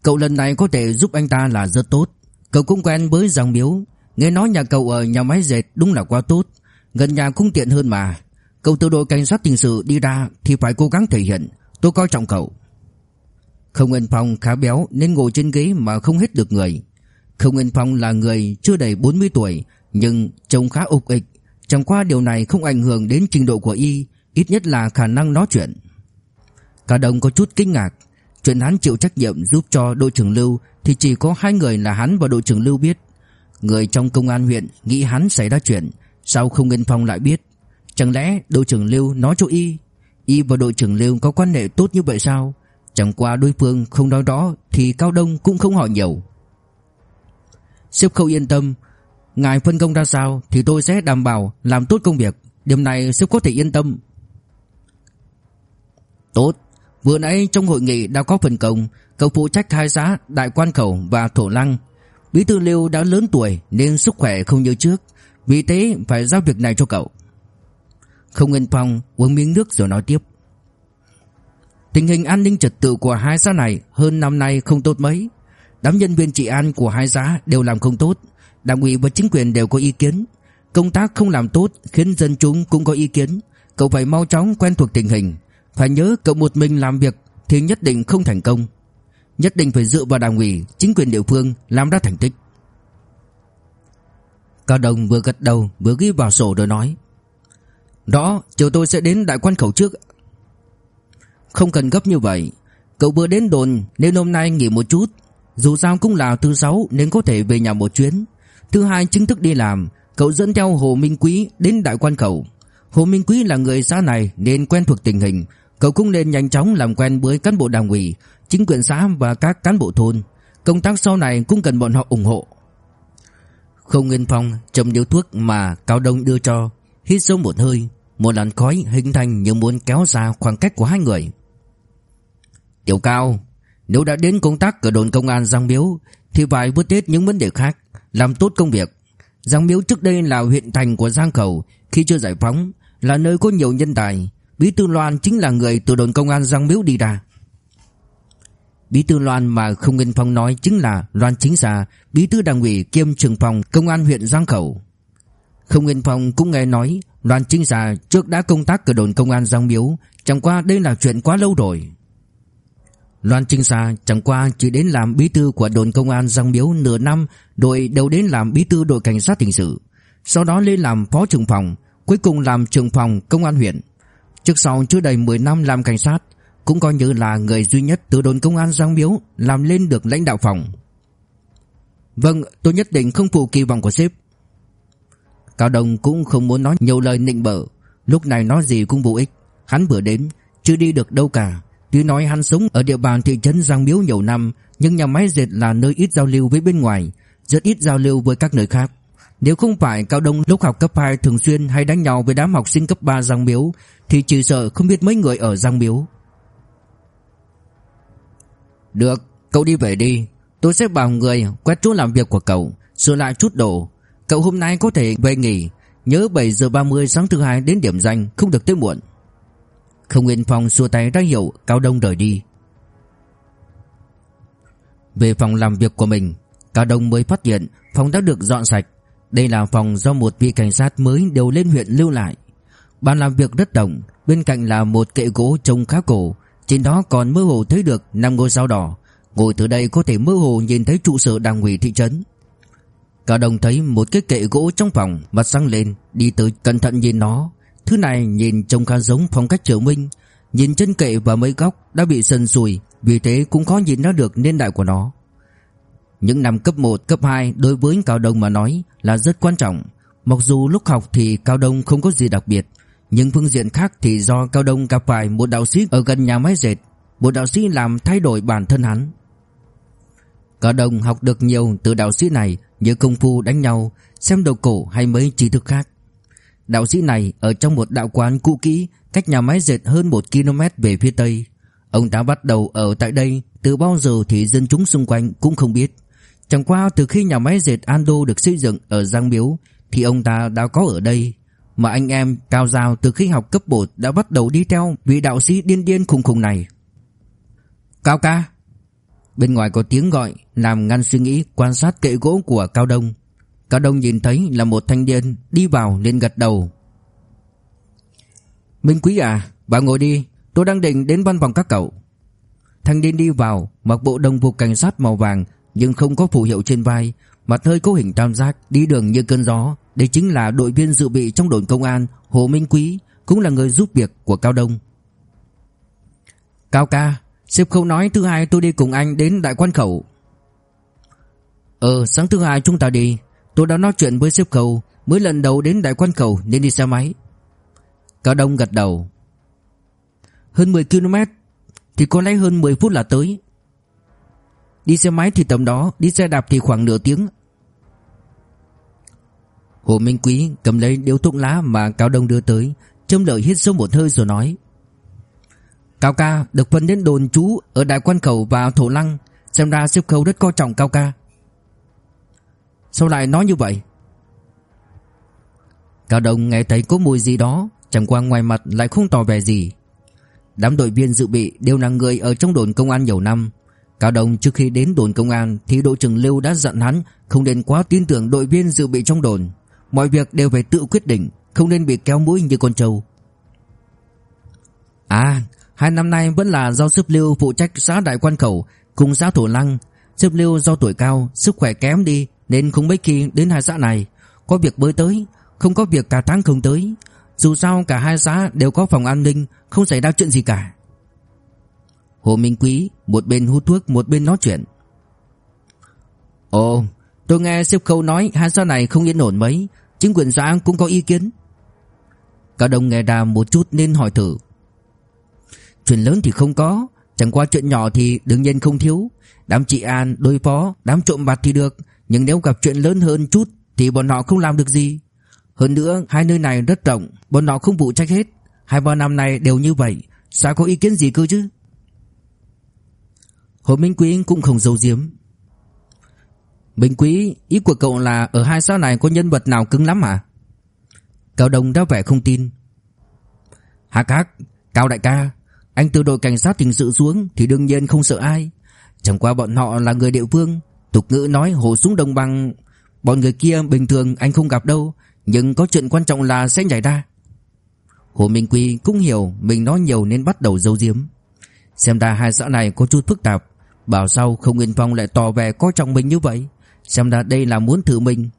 Cậu lần này có thể giúp anh ta là rất tốt Cậu cũng quen với Giang Biếu Nghe nói nhà cậu ở nhà máy dệt đúng là quá tốt Gần nhà cũng tiện hơn mà. Cậu từ đội cảnh sát tình sự đi ra Thì phải cố gắng thể hiện. Tôi coi trọng cậu. Không Ân Phong khá béo nên ngồi trên ghế mà không hết được người. Không Ân Phong là người chưa đầy 40 tuổi, Nhưng trông khá ục ịch. Chẳng qua điều này không ảnh hưởng đến trình độ của y, Ít nhất là khả năng nói chuyện. Cả đồng có chút kinh ngạc. Chuyện hắn chịu trách nhiệm giúp cho đội trưởng Lưu Thì chỉ có hai người là hắn và đội trưởng Lưu biết. Người trong công an huyện nghĩ hắn xảy ra chuyện Sao không Ngân Phong lại biết? Chẳng lẽ đội trưởng Lưu nói cho y Y và đội trưởng Lưu có quan hệ tốt như vậy sao? Chẳng qua đối phương không nói rõ Thì Cao Đông cũng không hỏi nhiều. Sếp khâu yên tâm, Ngài phân công ra sao Thì tôi sẽ đảm bảo làm tốt công việc. Điểm này sếp có thể yên tâm. Tốt, Vừa nãy trong hội nghị đã có phần công, Cậu phụ trách hai xã Đại Quan Khẩu và Thổ Lăng. Bí thư Lưu đã lớn tuổi Nên sức khỏe không như trước. Vì thế phải giao việc này cho cậu. Không Nguyên Phong uống miếng nước rồi nói tiếp. Tình hình an ninh trật tự của hai xã này Hơn năm nay không tốt mấy. Đám nhân viên trị an của hai xã đều làm không tốt. Đảng ủy và chính quyền đều có ý kiến. Công tác không làm tốt khiến dân chúng cũng có ý kiến. Cậu phải mau chóng quen thuộc tình hình. Phải nhớ cậu một mình làm việc Thì nhất định không thành công. Nhất định phải dựa vào đảng ủy, Chính quyền địa phương làm ra thành tích. Cao Đồng vừa gật đầu, vừa ghi vào sổ rồi nói. Đó, chiều tôi sẽ đến đại quan khẩu trước. Không cần gấp như vậy. Cậu vừa đến đồn, nên hôm nay nghỉ một chút. Dù sao cũng là thứ sáu, nên có thể về nhà một chuyến. Thứ hai, chính thức đi làm. Cậu dẫn theo Hồ Minh Quý đến đại quan khẩu. Hồ Minh Quý là người xã này, nên quen thuộc tình hình. Cậu cũng nên nhanh chóng làm quen với cán bộ đảng ủy, Chính quyền xã và các cán bộ thôn. Công tác sau này cũng cần bọn họ ủng hộ. Không Nguyên Phong châm điếu thuốc mà Cao Đông đưa cho, Hít sâu một hơi, Một làn khói hình thành như muốn kéo ra khoảng cách của hai người. Tiểu Cao, Nếu đã đến công tác ở đồn công an Giang Miếu Thì phải vứt hết những vấn đề khác, Làm tốt công việc. Giang Miếu trước đây là huyện thành của Giang Khẩu, Khi chưa giải phóng Là nơi có nhiều nhân tài. Bí Tư Loan chính là người từ đồn công an Giang Miếu đi ra. Bí thư Loan mà không Nguyên Phong nói chính là Loan Chính Sa Bí thư đảng ủy kiêm trưởng phòng công an huyện Giang Khẩu. Không Nguyên Phong cũng nghe nói Loan Chính Sa trước đã công tác ở đồn công an Giang Miếu, Chẳng qua đây là chuyện quá lâu rồi. Loan Trinh Sa chẳng qua chỉ đến làm bí thư của đồn công an Giang Miếu nửa năm, Rồi đầu đến làm bí thư đội cảnh sát hình sự, Sau đó lên làm phó trưởng phòng, Cuối cùng làm trưởng phòng công an huyện. Trước sau chưa đầy 10 năm làm cảnh sát cũng coi như là người duy nhất từ đồn công an Giang Miếu Làm lên được lãnh đạo phòng. Vâng tôi nhất định không phụ kỳ vọng của sếp. Cao Đông cũng không muốn nói nhiều lời nịnh bợ. Lúc này nói gì cũng vô ích. Hắn vừa đến, Chưa đi được đâu cả. Tuy nói hắn sống ở địa bàn thị trấn Giang Miếu nhiều năm, Nhưng nhà máy dệt là nơi ít giao lưu với bên ngoài, Rất ít giao lưu với các nơi khác. Nếu không phải Cao Đông lúc học cấp 2 thường xuyên hay đánh nhau với đám học sinh cấp 3 Giang Miếu, Thì chỉ sợ không biết mấy người ở Giang Miếu. Được, cậu đi về đi. Tôi sẽ bảo người quét chỗ làm việc của cậu Sửa lại chút đồ. Cậu hôm nay có thể về nghỉ. Nhớ 7 giờ 30 sáng thứ hai đến điểm danh Không được tới muộn. Không Nguyên Phong xua tay ra hiệu Cao Đông rời đi. Về phòng làm việc của mình Cao Đông mới phát hiện phòng đã được dọn sạch. Đây là phòng do một vị cảnh sát mới điều lên huyện lưu lại. Bàn làm việc rất rộng Bên cạnh là một kệ gỗ trông khá cổ. Trên đó còn mơ hồ thấy được năm ngôi sao đỏ. Ngồi từ đây có thể mơ hồ nhìn thấy trụ sở đảng ủy thị trấn. Cao Đông thấy một cái kệ gỗ trong phòng Mặt sang lên Đi tới cẩn thận nhìn nó. Thứ này nhìn trông khá giống phong cách Triệu Minh. Nhìn chân kệ và mấy góc đã bị sần sùi Vì thế cũng khó nhìn ra được niên đại của nó. Những năm cấp 1, cấp 2 đối với Cao Đông mà nói là rất quan trọng. Mặc dù lúc học thì Cao Đông không có gì đặc biệt nhưng phương diện khác thì do Cao Đông gặp phải một đạo sĩ ở gần nhà máy dệt Một đạo sĩ làm thay đổi bản thân hắn Cao Đông học được nhiều từ đạo sĩ này như công phu đánh nhau, xem đầu cổ hay mấy trí thức khác Đạo sĩ này ở trong một đạo quán cũ kỹ cách nhà máy dệt hơn 1 km về phía tây. Ông ta bắt đầu ở tại đây từ bao giờ thì dân chúng xung quanh cũng không biết. Chẳng qua từ khi nhà máy dệt Ando được xây dựng ở Giang Miếu thì ông ta đã có ở đây. Mà anh em Cao Giao từ khi học cấp 1 đã bắt đầu đi theo vị đạo sĩ điên điên khùng khùng này. Cao ca! Bên ngoài có tiếng gọi làm ngăn suy nghĩ quan sát kệ gỗ của Cao Đông. Cao Đông nhìn thấy là một thanh niên đi vào nên gật đầu. Minh Quý à, bà ngồi đi, tôi đang định đến văn phòng các cậu. Thanh niên đi vào, mặc bộ đồng phục cảnh sát màu vàng nhưng không có phù hiệu trên vai, mặt hơi có hình tam giác, đi đường như cơn gió. Đây chính là đội viên dự bị trong đồn công an Hồ Minh Quý, cũng là người giúp việc của Cao Đông. Cao ca, sếp không nói thứ hai tôi đi cùng anh đến đại quan khẩu. Ờ, sáng thứ hai chúng ta đi, Tôi đã nói chuyện với sếp khâu Mới lần đầu đến đại quan khẩu nên đi xe máy. Cao Đông gật đầu. Hơn 10 km Thì có lẽ hơn 10 phút là tới. Đi xe máy thì tầm đó Đi xe đạp thì khoảng nửa tiếng. Hồ Minh Quý cầm lấy điếu thuốc lá mà Cao Đông đưa tới, Châm lợi hít sâu một hơi rồi nói. Cao ca, được phân đến đồn trú Ở đại quan cầu và thổ lăng, Xem ra xếp khấu rất coi trọng Cao ca. Sao lại nói như vậy? Cao Đông nghe thấy có mùi gì đó, Chẳng qua ngoài mặt lại không tỏ vẻ gì. Đám đội viên dự bị đều là người ở trong đồn công an nhiều năm. Cao Đông trước khi đến đồn công an Thì đội trưởng Lưu đã dặn hắn Không nên quá tin tưởng đội viên dự bị trong đồn. Mọi việc đều phải tự quyết định, Không nên bị kéo mũi như con trâu. À Hai năm nay vẫn là do sếp Lưu phụ trách xã Đại Quan Khẩu Cùng xã Thổ Lăng. Diệp Lưu do tuổi cao, Sức khỏe kém đi, Nên không mấy khi đến hai xã này. Có việc mới tới, Không có việc cả tháng không tới. Dù sao cả hai xã đều có phòng an ninh, Không xảy ra chuyện gì cả. Hồ Minh Quý, Một bên hút thuốc, một bên nói chuyện. Ồ, Tôi nghe Sếp Khâu nói hai xã này không yên ổn mấy. Chính quyền xã cũng có ý kiến. Cao Đông nghe ra một chút nên hỏi thử. Chuyện lớn thì không có, Chẳng qua chuyện nhỏ thì đương nhiên không thiếu. Đám chị An, đối phó, Đám trộm vặt thì được, Nhưng nếu gặp chuyện lớn hơn chút Thì bọn họ không làm được gì. Hơn nữa, hai nơi này rất rộng, Bọn họ không phụ trách hết. Hai ba năm nay đều như vậy Sao có ý kiến gì cơ chứ? Hồ Minh Quý cũng không giấu giếm. Minh Quý, Ý của cậu là ở hai xã này có nhân vật nào cứng lắm à Cao Đông đã vẻ không tin. Hạc hạc Cao đại ca, Anh từ đội cảnh sát hình sự xuống Thì đương nhiên không sợ ai. Chẳng qua bọn họ là người địa phương, Tục ngữ nói hồ súng đồng bằng. Bọn người kia bình thường anh không gặp đâu, Nhưng có chuyện quan trọng là sẽ nhảy ra. Hồ Minh Quy cũng hiểu Mình nói nhiều nên bắt đầu dâu diếm Xem ra hai xã này có chút phức tạp, Bảo sao không Nguyên Phong lại tỏ vẻ có trọng mình như vậy. Xem ra đây là muốn thử mình.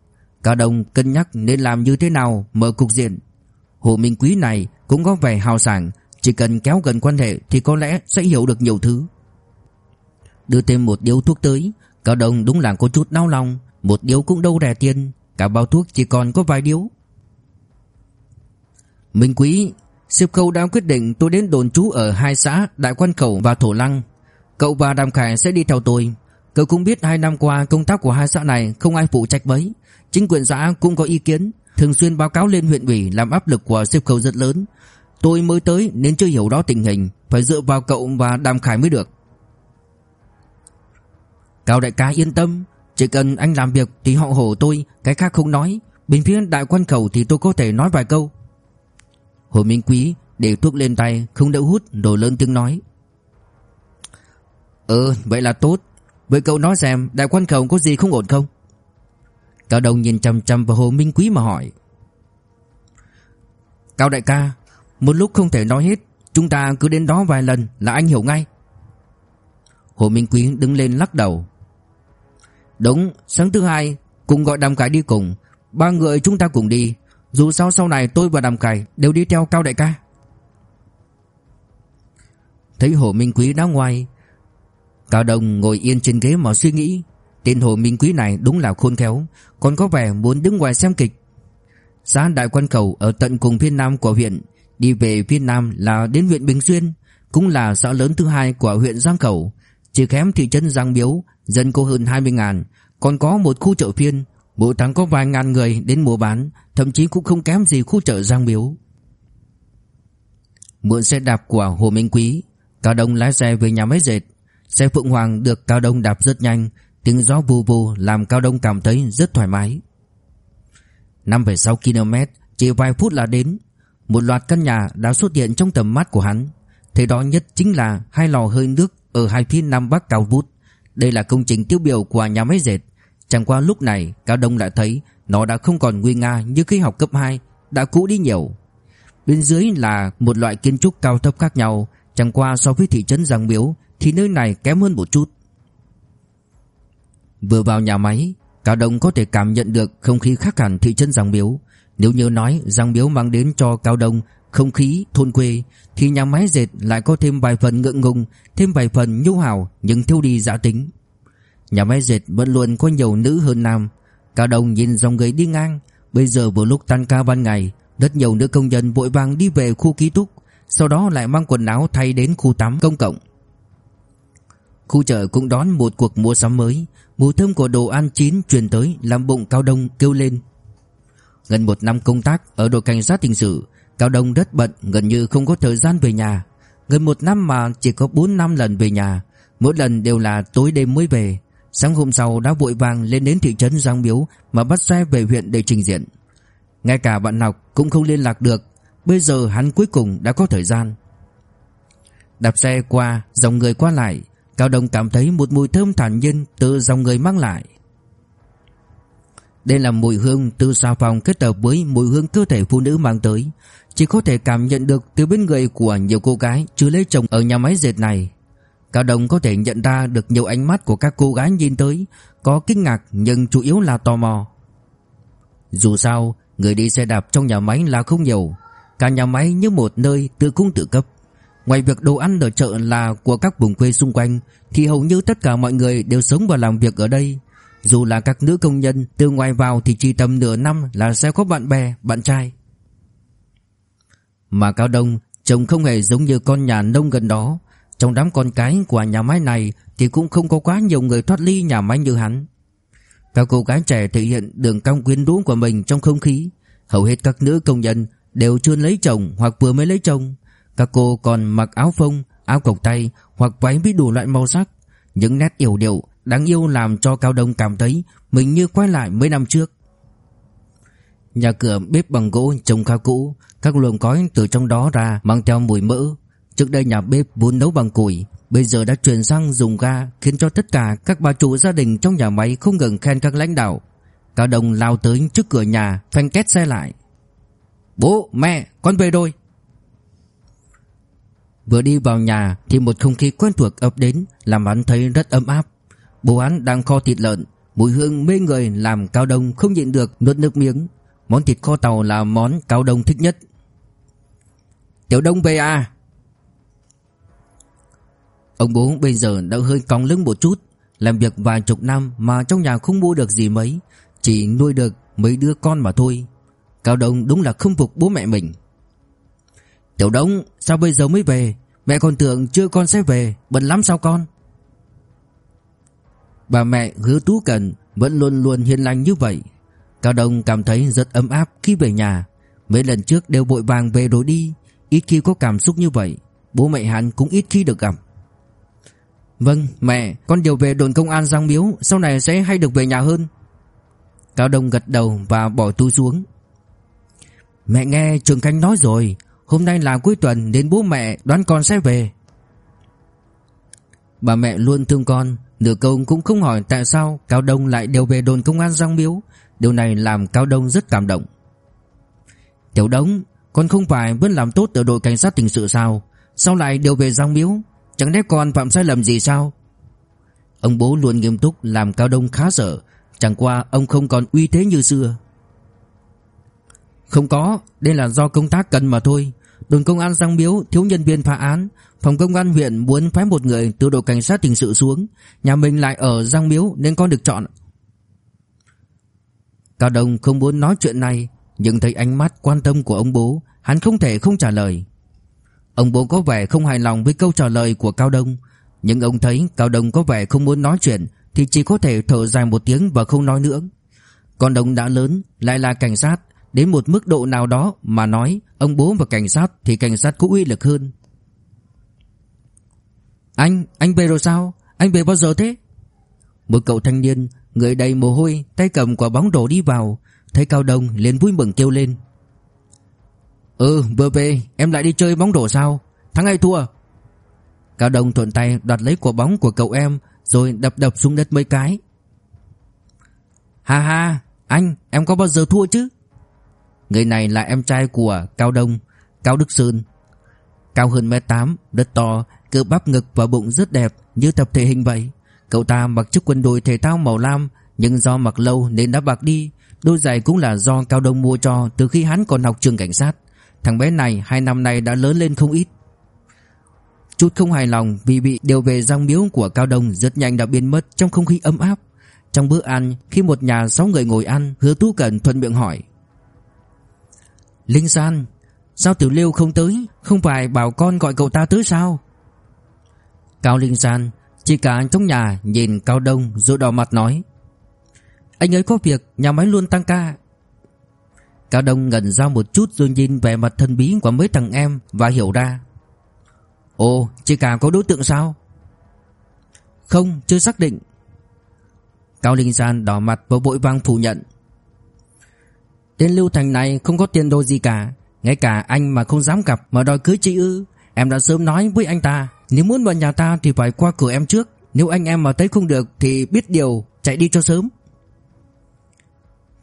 Cao Đông cân nhắc nên làm như thế nào mở cục diện. Hồ Minh Quý này cũng có vẻ hào sảng, Chỉ cần kéo gần quan hệ thì có lẽ sẽ hiểu được nhiều thứ. Đưa thêm một điếu thuốc tới Cao Đông đúng là có chút đau lòng, Một điếu cũng đâu rẻ tiền, Cả bao thuốc chỉ còn có vài điếu. Minh Quý, sếp Khâu đã quyết định tôi đến đồn trú ở hai xã Đại Quan cầu và Thổ Lăng. Cậu và Đàm Khải sẽ đi theo tôi. Cậu cũng biết hai năm qua công tác của hai xã này không ai phụ trách mấy. Chính quyền xã cũng có ý kiến, Thường xuyên báo cáo lên huyện ủy làm áp lực của xếp khẩu rất lớn. Tôi mới tới nên chưa hiểu đó tình hình, Phải dựa vào cậu và Đàm Khải mới được. Cao đại ca yên tâm, Chỉ cần anh làm việc thì họ hổ tôi, Cái khác không nói. Bên phía đại quan khẩu thì tôi có thể nói vài câu. Hồ Minh Quý để thuốc lên tay, Không đỡ hút, đồ lớn tiếng nói. Ừ vậy là tốt. Vậy cậu nói xem, đại quan khẩu có gì không ổn không? Cao Đông nhìn chăm chăm vào Hồ Minh Quý mà hỏi. Cao đại ca, Một lúc không thể nói hết, Chúng ta cứ đến đó vài lần là anh hiểu ngay. Hồ Minh Quý đứng lên lắc đầu. Đúng, sáng thứ hai, Cùng gọi Đàm Cải đi cùng. Ba người chúng ta cùng đi. Dù sao sau này tôi và Đàm Cải đều đi theo Cao đại ca. Thấy Hồ Minh Quý đã ngoài Cao Đông ngồi yên trên ghế mà suy nghĩ. Tên Hồ Minh Quý này đúng là khôn khéo, Còn có vẻ muốn đứng ngoài xem kịch. Xã Đại Quan Cầu ở tận cùng phía nam của huyện, Đi về phía nam là đến huyện Bình Xuyên, Cũng là xã lớn thứ hai của huyện Giang Cầu Chỉ kém thị trấn Giang Biếu Dân có hơn 20 ngàn, Còn có một khu chợ phiên, Mỗi tháng có vài ngàn người đến mua bán, Thậm chí cũng không kém gì khu chợ Giang Biếu Mượn xe đạp của Hồ Minh Quý Cao Đông lái xe về nhà máy dệt Xe Phượng Hoàng được Cao Đông đạp rất nhanh Tiếng gió vù vù làm Cao Đông cảm thấy rất thoải mái. 5,6 km Chỉ vài phút là đến. Một loạt căn nhà đã xuất hiện trong tầm mắt của hắn. Thế đó nhất chính là Hai lò hơi nước ở hai phía nam bắc cao vút. Đây là công trình tiêu biểu của nhà máy dệt. Chẳng qua lúc này Cao Đông lại thấy Nó đã không còn nguy nga như khi học cấp 2 Đã cũ đi nhiều. Bên dưới là một loại kiến trúc cao thấp khác nhau Chẳng qua so với thị trấn Giang Miếu thì nơi này kém hơn một chút. Vừa vào nhà máy Cao Đông có thể cảm nhận được không khí khác hẳn thị trấn Giang Miếu. Nếu như nói Giang Miếu mang đến cho Cao Đông không khí, thôn quê, Thì nhà máy dệt lại có thêm vài phần ngượng ngùng, Thêm vài phần nhu hào nhưng thiếu đi giả tính. Nhà máy dệt vẫn luôn có nhiều nữ hơn nam. Cao Đông nhìn dòng người đi ngang. Bây giờ vừa lúc tan ca ban ngày, Rất nhiều nữ công nhân vội vàng đi về khu ký túc, Sau đó lại mang quần áo thay đến khu tắm công cộng. Khu chợ cũng đón một cuộc mua sắm mới. Mùi thơm của đồ ăn chín truyền tới, Làm bụng Cao Đông kêu lên. Gần một năm công tác ở đội cảnh sát hình sự, Cao Đông rất bận, Gần như không có thời gian về nhà. Gần một năm mà chỉ có 4 năm lần về nhà. Mỗi lần đều là tối đêm mới về. Sáng hôm sau đã vội vàng lên đến thị trấn Giang Miếu Mà bắt xe về huyện để trình diện. Ngay cả bạn học cũng không liên lạc được. Bây giờ hắn cuối cùng đã có thời gian. Đạp xe qua, Dòng người qua lại. Cao Đông cảm thấy một mùi thơm thản nhiên Từ dòng người mang lại. Đây là mùi hương từ xà phòng kết hợp với mùi hương cơ thể phụ nữ mang tới. Chỉ có thể cảm nhận được từ bên người của nhiều cô gái Chưa lấy chồng ở nhà máy dệt này. Cao Đông có thể nhận ra được nhiều ánh mắt của các cô gái nhìn tới, Có kinh ngạc nhưng chủ yếu là tò mò. Dù sao, Người đi xe đạp trong nhà máy là không nhiều. Cả nhà máy như một nơi tự cung tự cấp. Ngoài việc đồ ăn ở chợ là của các vùng quê xung quanh Thì hầu như tất cả mọi người đều sống và làm việc ở đây. Dù là các nữ công nhân từ ngoài vào thì chỉ tầm nửa năm là sẽ có bạn bè, bạn trai. Mà Cao Đông trông không hề giống như con nhà nông gần đó. Trong đám con cái của nhà máy này thì cũng không có quá nhiều người thoát ly nhà máy như hắn. Các cô gái trẻ thể hiện đường cong quyến rũ của mình trong không khí. Hầu hết các nữ công nhân đều chưa lấy chồng hoặc vừa mới lấy chồng các cô còn mặc áo phông, áo cộc tay hoặc váy với đủ loại màu sắc. Những nét yểu điệu, đáng yêu làm cho Cao Đông cảm thấy mình như quay lại mấy năm trước. Nhà cửa bếp bằng gỗ trông khá cũ, các luồng khói từ trong đó ra mang theo mùi mỡ. Trước đây nhà bếp vốn nấu bằng củi, bây giờ đã chuyển sang dùng ga khiến cho tất cả các bà chủ gia đình trong nhà máy không ngừng khen các lãnh đạo. Cao Đông lao tới trước cửa nhà, phanh két xe lại. Bố, mẹ, con về rồi. Vừa đi vào nhà thì một không khí quen thuộc ập đến làm hắn thấy rất ấm áp. Bố hắn đang kho thịt lợn, mùi hương mê người làm Cao Đông không nhịn được nuốt nước miếng. Món thịt kho tàu là món Cao Đông thích nhất. Tiểu Đông về à? Ông bố bây giờ đã hơi cong lưng một chút, làm việc vài chục năm mà trong nhà không mua được gì mấy, chỉ nuôi được mấy đứa con mà thôi. Cao Đông đúng là không phục bố mẹ mình. Tiểu Đông sao bây giờ mới về? Mẹ còn tưởng chưa con sẽ về, Bận lắm sao con? Bà mẹ hứa tú cần, Vẫn luôn luôn hiền lành như vậy. Cao Đông cảm thấy rất ấm áp khi về nhà. Mấy lần trước đều bội vàng về rồi đi. Ít khi có cảm xúc như vậy, Bố mẹ hắn cũng ít khi được gặp. Vâng mẹ, Con điều về đồn công an Giang Miếu, Sau này sẽ hay được về nhà hơn. Cao Đông gật đầu và bỏ túi xuống. Mẹ nghe Trường Khanh nói rồi Hôm nay là cuối tuần đến bố mẹ đoán con sẽ về. Bà mẹ luôn thương con. Nửa câu cũng không hỏi tại sao Cao Đông lại đều về đồn công an Giang Miếu. Điều này làm Cao Đông rất cảm động. Tiểu Đông, Con không phải vẫn làm tốt ở đội cảnh sát tình sự sao? Sao lại đều về Giang Miếu? Chẳng lẽ con phạm sai lầm gì sao? Ông bố luôn nghiêm túc, làm Cao Đông khá sợ. Chẳng qua ông không còn uy thế như xưa. Không có Đây là do công tác cần mà thôi Đồn công an Giang Miếu thiếu nhân viên phá án, phòng công an huyện muốn phái một người từ đội cảnh sát hình sự xuống, nhà mình lại ở Giang Miếu nên con được chọn. Cao Đông không muốn nói chuyện này, nhưng thấy ánh mắt quan tâm của ông bố, hắn không thể không trả lời. Ông bố có vẻ không hài lòng với câu trả lời của Cao Đông, nhưng ông thấy Cao Đông có vẻ không muốn nói chuyện thì chỉ có thể thở dài một tiếng và không nói nữa. Con Đông đã lớn, lại là cảnh sát, Đến một mức độ nào đó mà nói Ông bố và cảnh sát thì cảnh sát có uy lực hơn. Anh, anh về rồi sao? Anh về bao giờ thế? Một cậu thanh niên Người đầy mồ hôi Tay cầm quả bóng đổ đi vào. Thấy Cao Đông liền vui mừng kêu lên. Ừ vừa về Em lại đi chơi bóng đổ sao? Thắng hay thua? Cao Đông thuận tay đoạt lấy quả bóng của cậu em Rồi đập đập xuống đất mấy cái. Ha ha Anh em có bao giờ thua chứ? Người này là em trai của Cao Đông Cao Đức Sơn Cao hơn mét 8 Rất to Cơ bắp ngực và bụng rất đẹp Như tập thể hình vậy Cậu ta mặc chiếc quần đùi thể thao màu lam Nhưng do mặc lâu nên đã bạc đi Đôi giày cũng là do Cao Đông mua cho Từ khi hắn còn học trường cảnh sát Thằng bé này hai năm nay đã lớn lên không ít Chút không hài lòng vì bị điều về giang miếu của Cao Đông rất nhanh đã biến mất trong không khí ấm áp. Trong bữa ăn, khi một nhà sáu người ngồi ăn, Hứa Tú Cẩn thuận miệng hỏi. Linh San, Sao Tiểu Liêu không tới? Không phải bảo con gọi cậu ta tới sao? Cao Linh San Chỉ cả trong nhà nhìn Cao Đông Rồi đỏ mặt nói, Anh ấy có việc, nhà máy luôn tăng ca. Cao Đông ngẩn ra một chút Rồi nhìn về mặt thân bí của mấy thằng em Và hiểu ra, Ồ chỉ cả có đối tượng sao? Không, chưa xác định. Cao Linh San đỏ mặt và vội vang phủ nhận Tên Lưu Thành này không có tiền đồ gì cả. Ngay cả anh mà không dám gặp Mà đòi cưới chị ư. Em đã sớm nói với anh ta, Nếu muốn vào nhà ta thì phải qua cửa em trước. Nếu anh em mà thấy không được thì biết điều, Chạy đi cho sớm.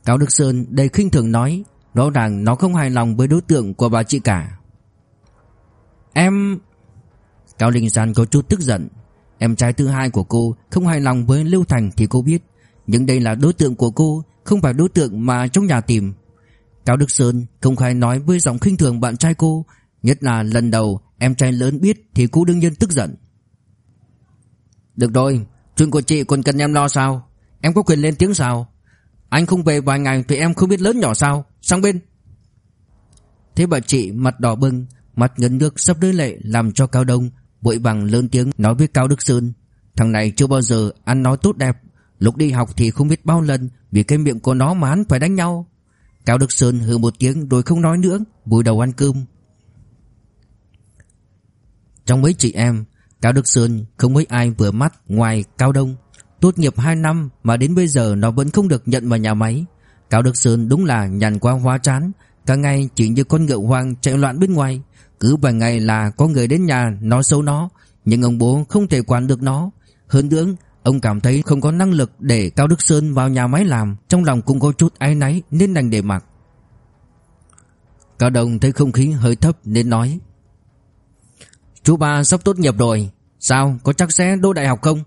Cao Đức Sơn đầy khinh thường nói, Rõ ràng nó không hài lòng với đối tượng của bà chị cả. Em Cao Linh San có chút tức giận. Em trai thứ hai của cô không hài lòng với Lưu Thành thì cô biết. Nhưng đây là đối tượng của cô, Không phải đối tượng mà trong nhà tìm. Cao Đức Sơn công khai nói với giọng khinh thường bạn trai cô, Nhất là lần đầu em trai lớn biết Thì cô đương nhiên tức giận. Được rồi, Chuyện của chị còn cần em lo sao? Em có quyền lên tiếng sao? Anh không về vài ngày thì em không biết lớn nhỏ sao? Sang bên. Thế bà chị mặt đỏ bừng, Mặt ngấn nước sắp rơi lệ Làm cho Cao Đông vội vàng lớn tiếng nói với Cao Đức Sơn. Thằng này chưa bao giờ ăn nói tốt đẹp, Lúc đi học thì không biết bao lần Vì cái miệng của nó mà hắn phải đánh nhau. Cao Đức Sơn hừ một tiếng rồi không nói nữa, Vùi đầu ăn cơm. Trong mấy chị em, Cao Đức Sơn không mấy ai vừa mắt ngoài Cao Đông. Tốt nghiệp 2 năm mà đến bây giờ nó vẫn không được nhận vào nhà máy. Cao Đức Sơn đúng là nhàn qua hóa chán, Cả ngày chỉ như con ngựa hoang chạy loạn bên ngoài. Cứ vài ngày là có người đến nhà nói xấu nó, Nhưng ông bố không thể quản được nó. Hơn nữa Ông cảm thấy không có năng lực để Cao Đức Sơn vào nhà máy làm, Trong lòng cũng có chút áy náy nên đành để mặc. Cao Đồng thấy không khí hơi thấp nên nói, Chú ba sắp tốt nghiệp rồi, Sao, có chắc sẽ đỗ đại học không?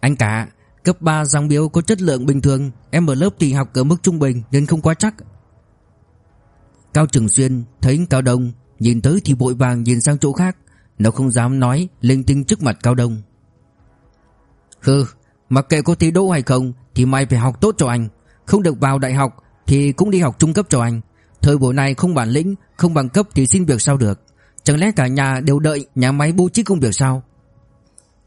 Anh cả, Cấp 3 giang biếu có chất lượng bình thường, Em ở lớp thì học ở mức trung bình Nên không quá chắc. Cao Trường Xuyên thấy Cao Đông Nhìn tới thì vội vàng nhìn sang chỗ khác, Nó không dám nói linh tinh trước mặt Cao Đông Hừ, Mặc kệ có thi đỗ hay không, Thì mày phải học tốt cho anh. Không được vào đại học, Thì cũng đi học trung cấp cho anh. Thời buổi này không bản lĩnh, Không bằng cấp thì xin việc sao được? Chẳng lẽ cả nhà đều đợi nhà máy bố trí công việc sao?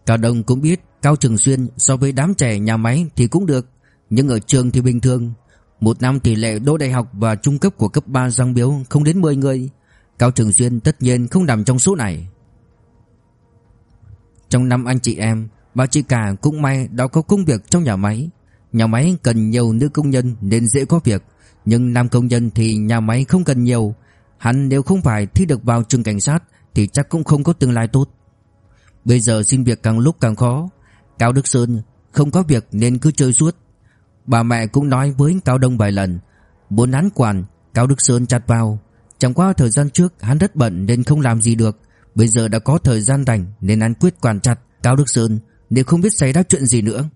Cao Đông cũng biết Cao Trường Xuyên so với đám trẻ nhà máy thì cũng được, Nhưng ở trường thì bình thường. Một năm tỷ lệ đỗ đại học và trung cấp của cấp 3 Giang Biếu không đến 10 người. Cao Trường Xuyên tất nhiên không nằm trong số này. Trong năm anh chị em Bà chị cả cũng may đã có công việc trong nhà máy. Nhà máy cần nhiều nữ công nhân nên dễ có việc, Nhưng nam công nhân thì nhà máy không cần nhiều. Hắn nếu không phải thi được vào trường cảnh sát Thì chắc cũng không có tương lai tốt. Bây giờ xin việc càng lúc càng khó. Cao Đức Sơn không có việc nên cứ chơi suốt. Bà mẹ cũng nói với Cao Đông vài lần, Muốn án quản, Cao Đức Sơn chặt vào. Chẳng qua thời gian trước hắn rất bận nên không làm gì được. Bây giờ đã có thời gian rảnh Nên hắn quyết quản chặt Cao Đức Sơn. Nếu không biết xảy ra chuyện gì nữa.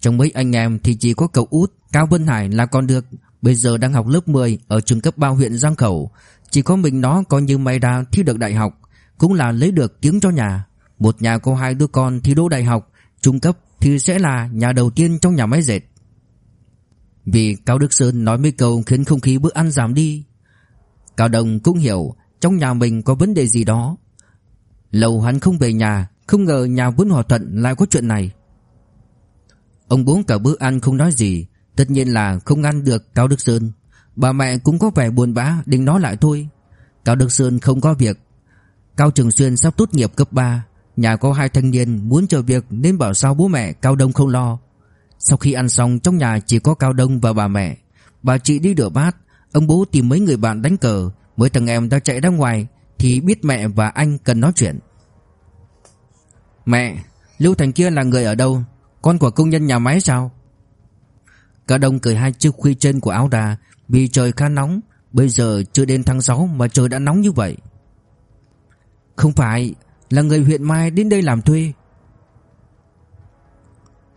Trong mấy anh em thì chỉ có cậu út, Cao Vân Hải là con được. Bây giờ đang học lớp 10 Ở trường cấp 3 huyện Giang Khẩu. Chỉ có mình nó coi như may ra thi được đại học, Cũng là lấy được tiếng cho nhà. Một nhà có hai đứa con thi đỗ đại học, Trung cấp thì sẽ là nhà đầu tiên trong nhà máy dệt. Vì Cao Đức Sơn nói mấy câu khiến không khí bữa ăn giảm đi. Cao Đồng cũng hiểu, Trong nhà mình có vấn đề gì đó. Lâu hắn không về nhà không ngờ nhà vốn Hòa Thuận lại có chuyện này. Ông bố cả bữa ăn không nói gì, Tất nhiên là không ăn được Cao Đức Sơn. Bà mẹ cũng có vẻ buồn bã, Định nói lại thôi. Cao Đức Sơn không có việc. Cao Trường Xuyên sắp tốt nghiệp cấp 3 Nhà có hai thanh niên muốn chờ việc Nên bảo sao bố mẹ Cao Đông không lo. Sau khi ăn xong, trong nhà chỉ có Cao Đông và bà mẹ. Bà chị đi rửa bát, Ông bố tìm mấy người bạn đánh cờ. Mấy thằng em đã chạy ra ngoài, Thì biết mẹ và anh cần nói chuyện. Mẹ, Lưu Thành kia là người ở đâu? Con của công nhân nhà máy sao? Cả Đông cởi hai chiếc khuy trên của áo đà Vì trời khá nóng. Bây giờ chưa đến tháng 6 mà trời đã nóng như vậy. Không phải, Là người huyện Mai đến đây làm thuê.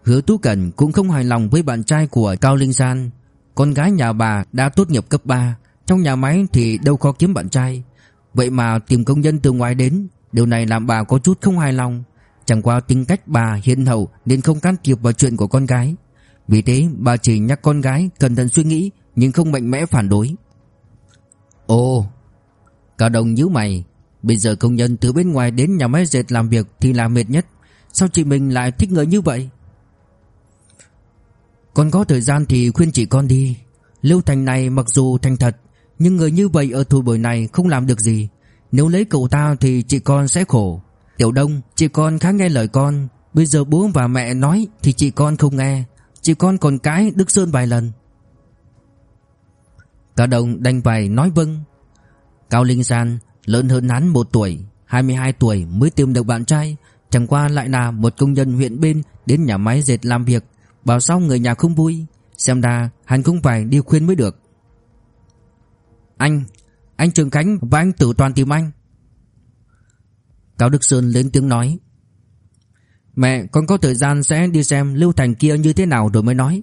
Hứa Tú Cẩn cũng không hài lòng với bạn trai của Cao Linh San Con gái nhà bà đã tốt nghiệp cấp 3 Trong nhà máy thì đâu có kiếm bạn trai. Vậy mà tìm công nhân từ ngoài đến, Điều này làm bà có chút không hài lòng. Chẳng qua tính cách bà hiền hậu Nên không can thiệp vào chuyện của con gái. Vì thế, bà chỉ nhắc con gái cẩn thận suy nghĩ Nhưng không mạnh mẽ phản đối. Ồ Cao Đồng nhíu mày. Bây giờ công nhân từ bên ngoài đến nhà máy dệt làm việc Thì là mệt nhất. Sao chị mình lại thích người như vậy? Con có thời gian thì khuyên chị con đi. Lưu Thành này mặc dù thành thật, Nhưng người như vậy ở tuổi buổi này không làm được gì. Nếu lấy cậu ta thì chị con sẽ khổ. Tiểu Đông, Chị con khá nghe lời con. Bây giờ bố và mẹ nói Thì chị con không nghe. Chị con còn cái Đức Sơn vài lần. Cao Đồng đành phải nói vâng. Cao Linh San, lớn hơn hắn một tuổi 22 tuổi mới tìm được bạn trai. Chẳng qua lại là một công nhân huyện bên Đến nhà máy dệt làm việc. Bảo sao người nhà không vui? Xem ra hắn cũng phải đi khuyên mới được. Anh Anh Trường Khánh và anh Tử Toàn tìm anh. Cao Đức Sơn lên tiếng nói. Mẹ, con có thời gian sẽ đi xem Lưu Thành kia như thế nào rồi mới nói.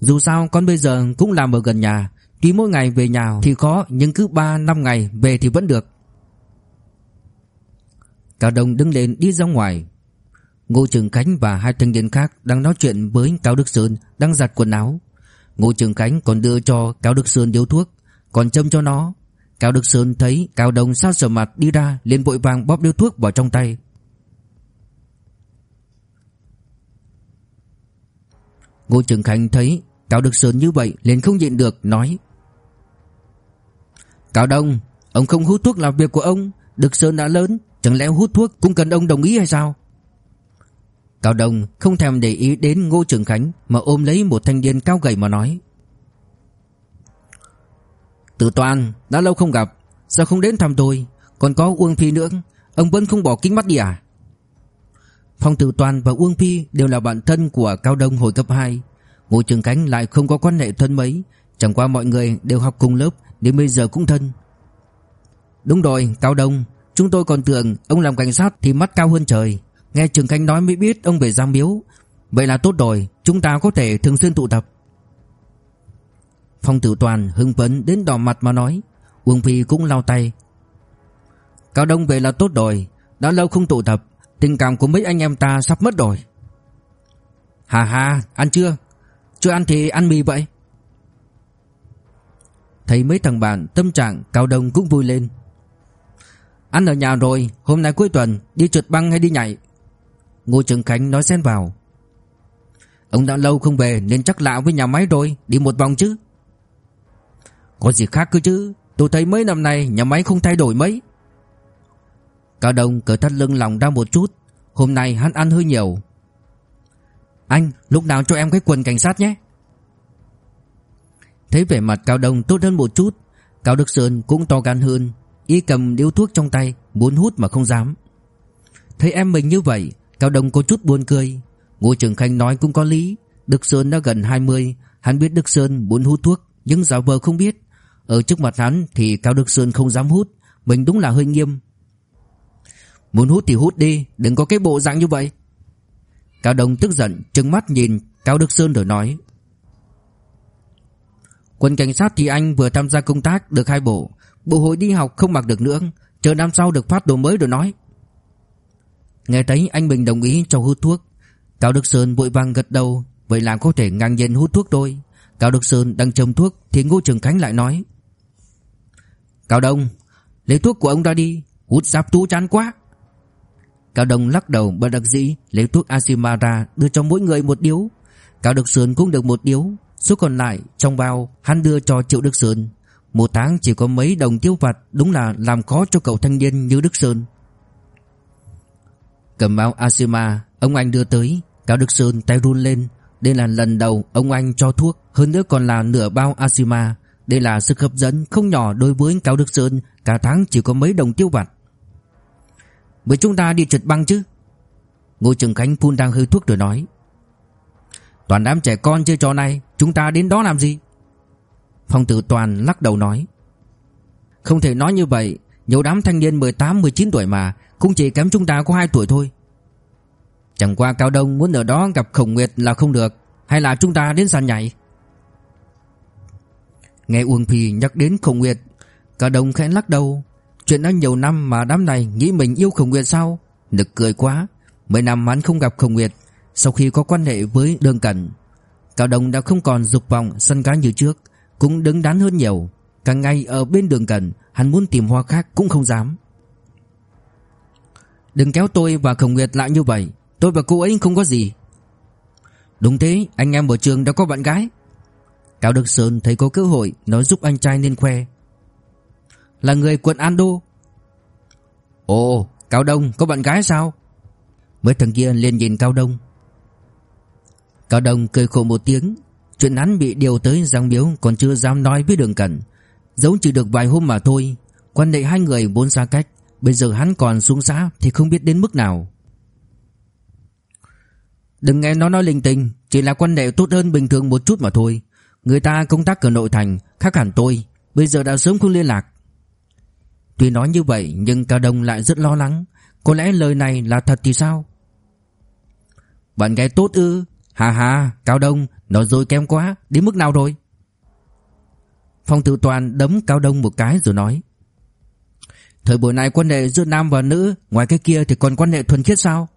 Dù sao, con bây giờ cũng làm ở gần nhà. Tuy mỗi ngày về nhà thì khó, Nhưng cứ 3 năm ngày về thì vẫn được. Cao Đông đứng lên đi ra ngoài. Ngô Trường Khánh và hai thanh niên khác Đang nói chuyện với Cao Đức Sơn Đang giặt quần áo. Ngô Trường Khánh còn đưa cho Cao Đức Sơn điếu thuốc, Còn châm cho nó. Cao Đức Sơn thấy Cao Đông sát sờ mặt đi ra, liền vội vàng bóp điếu thuốc vào trong tay. Ngô Trường Khánh thấy Cao Đức Sơn như vậy, liền không nhịn được, nói, Cao Đông, Ông không hút thuốc là việc của ông, Đức Sơn đã lớn, Chẳng lẽ hút thuốc cũng cần ông đồng ý hay sao? Cao Đông không thèm để ý đến Ngô Trường Khánh, Mà ôm lấy một thanh niên cao gầy mà nói Tử Toàn Đã lâu không gặp, Sao không đến thăm tôi? Còn có Uông Phi nữa, Ông vẫn không bỏ kính mắt đi à? Phong Tử Toàn và Uông Phi đều là bạn thân của Cao Đông hồi cấp 2 Ngô Trường Khánh lại không có quan hệ thân mấy, Chẳng qua mọi người đều học cùng lớp, Đến bây giờ cũng thân. Đúng rồi, Cao Đông, Chúng tôi còn tưởng ông làm cảnh sát thì mắt cao hơn trời. Nghe Trường Khánh nói mới biết ông về Giang Miếu. Vậy là tốt rồi, Chúng ta có thể thường xuyên tụ tập. Phong tử toàn hưng phấn đến đỏ mặt mà nói, Uông Phi cũng lau tay. Cao Đông về là tốt rồi, Đã lâu không tụ tập, Tình cảm của mấy anh em ta sắp mất rồi. Hà hà, ăn chưa? Chưa ăn thì ăn mì vậy. Thấy mấy thằng bạn, tâm trạng Cao Đông cũng vui lên. Ăn ở nhà rồi, Hôm nay cuối tuần, đi trượt băng hay đi nhảy? Ngô Trường Khánh nói xen vào. Ông đã lâu không về, nên chắc lạ với nhà máy rồi, Đi một vòng chứ. Có gì khác cơ chứ? Tôi thấy mấy năm nay nhà máy không thay đổi mấy. Cao Đông cởi thắt lưng lòng ra một chút. Hôm nay hắn ăn hơi nhiều. Anh, lúc nào cho em cái quần cảnh sát nhé. Thấy vẻ mặt Cao Đông tốt hơn một chút, Cao Đức Sơn cũng to gan hơn. Y cầm điếu thuốc trong tay, Muốn hút mà không dám. Thấy em mình như vậy, Cao Đông có chút buồn cười. Ngô Trường Khanh nói cũng có lý. Đức Sơn đã gần 20 Hắn biết Đức Sơn muốn hút thuốc, Nhưng giả vờ không biết. Ở trước mặt hắn thì Cao Đức Sơn không dám hút. Mình đúng là hơi nghiêm. Muốn hút thì hút đi, Đừng có cái bộ dạng như vậy. Cao Đông tức giận, trừng mắt nhìn Cao Đức Sơn rồi nói. Quân cảnh sát thì anh vừa tham gia công tác được hai bộ. Bộ hội đi học không mặc được nữa. Chờ năm sau được phát đồ mới rồi nói. Nghe thấy anh Bình đồng ý cho hút thuốc, Cao Đức Sơn vội vàng gật đầu. Vậy là có thể ngang nhiên hút thuốc thôi. Cao Đức Sơn đang châm thuốc Thì Ngô Trường Khánh lại nói. Cao Đông, Lấy thuốc của ông ra đi, Hút giáp tú chán quá. Cao Đông lắc đầu, bất đắc dĩ, Lấy thuốc Asimara đưa cho mỗi người một điếu. Cao Đức Sơn cũng được một điếu, Số còn lại trong bao Hắn đưa cho Triệu Đức Sơn. Một tháng chỉ có mấy đồng tiêu vặt, Đúng là làm khó cho cậu thanh niên như Đức Sơn. Cầm bao Asima Ông anh đưa tới. Cao Đức Sơn tay run lên. Đây là lần đầu ông anh cho thuốc, Hơn nữa còn là nửa bao Asima đây là sức hấp dẫn không nhỏ đối với Cao Đức Sơn, Cả tháng chỉ có mấy đồng tiêu vặt. Với chúng ta đi trượt băng chứ? Ngô Trường Khánh phun đang hơi thuốc rồi nói. Toàn đám trẻ con chơi trò này, Chúng ta đến đó làm gì? Phong tử Toàn lắc đầu nói. Không thể nói như vậy, Nhiều đám thanh niên 18-19 tuổi mà, Cũng chỉ kém chúng ta có 2 tuổi thôi. Chẳng qua Cao Đông muốn ở đó gặp Khổng Nguyệt là không được, Hay là chúng ta đến sàn nhảy? Nghe Uông Phi nhắc đến Khổng Nguyệt Cao đồng khẽ lắc đầu. Chuyện đã nhiều năm mà đám này nghĩ mình yêu Khổng Nguyệt sao? Nực cười quá. Mấy năm hắn không gặp Khổng Nguyệt, Sau khi có quan hệ với Đường Cẩn Cao đồng đã không còn dục vọng săn cá như trước, Cũng đứng đắn hơn nhiều. Càng ngày ở bên Đường Cẩn, Hắn muốn tìm hoa khác cũng không dám. Đừng kéo tôi và Khổng Nguyệt lại như vậy, Tôi và cô ấy không có gì. Đúng thế, anh em ở trường đã có bạn gái. Cao Đức Sơn thấy có cơ hội, Nói giúp anh trai nên khoe. Là người quận An Đô. Ồ, Cao Đông, có bạn gái sao? Mấy thằng kia liền nhìn Cao Đông. Cao Đông cười khổ một tiếng. Chuyện hắn bị điều tới Giang biếu Còn chưa dám nói với Đường Cẩn. Giống chỉ được vài hôm mà thôi. Quan hệ hai người vốn xa cách. Bây giờ hắn còn xuống xã Thì không biết đến mức nào. Đừng nghe nó nói linh tinh, Chỉ là quan hệ tốt hơn bình thường một chút mà thôi. Người ta công tác ở nội thành, Khác hẳn tôi. Bây giờ đã sớm không liên lạc. Tuy nói như vậy, nhưng Cao Đông lại rất lo lắng. Có lẽ lời này là thật thì sao? Bạn gái tốt ư? Hà hà Cao Đông, Nó rồi kém quá. Đến mức nào rồi? Phong tự Toàn đấm Cao Đông một cái rồi nói. Thời buổi này quan hệ giữa nam và nữ, Ngoài cái kia thì còn quan hệ thuần khiết sao?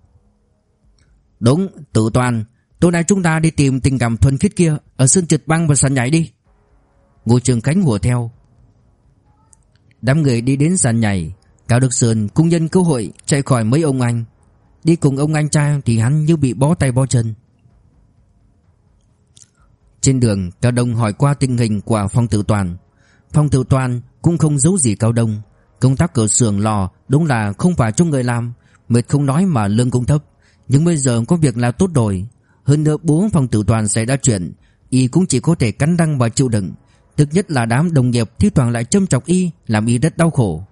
Đúng tự Toàn Tối nay chúng ta đi tìm tình cảm thuần khiết kia Ở sân trượt băng và sàn nhảy đi. Ngô Trường Khánh hùa theo. Đám người đi đến sàn nhảy, Cao Đức Sơn cũng nhân cơ hội chạy khỏi mấy ông anh. Đi cùng ông anh trai thì hắn như bị bó tay bó chân. Trên đường, Cao Đông hỏi qua tình hình của Phong Tử Toàn. Phong Tử Toàn cũng không giấu gì Cao Đông. Công tác cửa xưởng lò đúng là không phải cho người làm, Mệt không nói mà lương cũng thấp. Nhưng bây giờ có việc là tốt rồi. Hơn nữa bố phòng Tử Toàn xảy ra chuyện Y cũng chỉ có thể cắn răng và chịu đựng. Thực nhất là đám đồng nghiệp thi toàn lại châm chọc Y Làm Y rất đau khổ.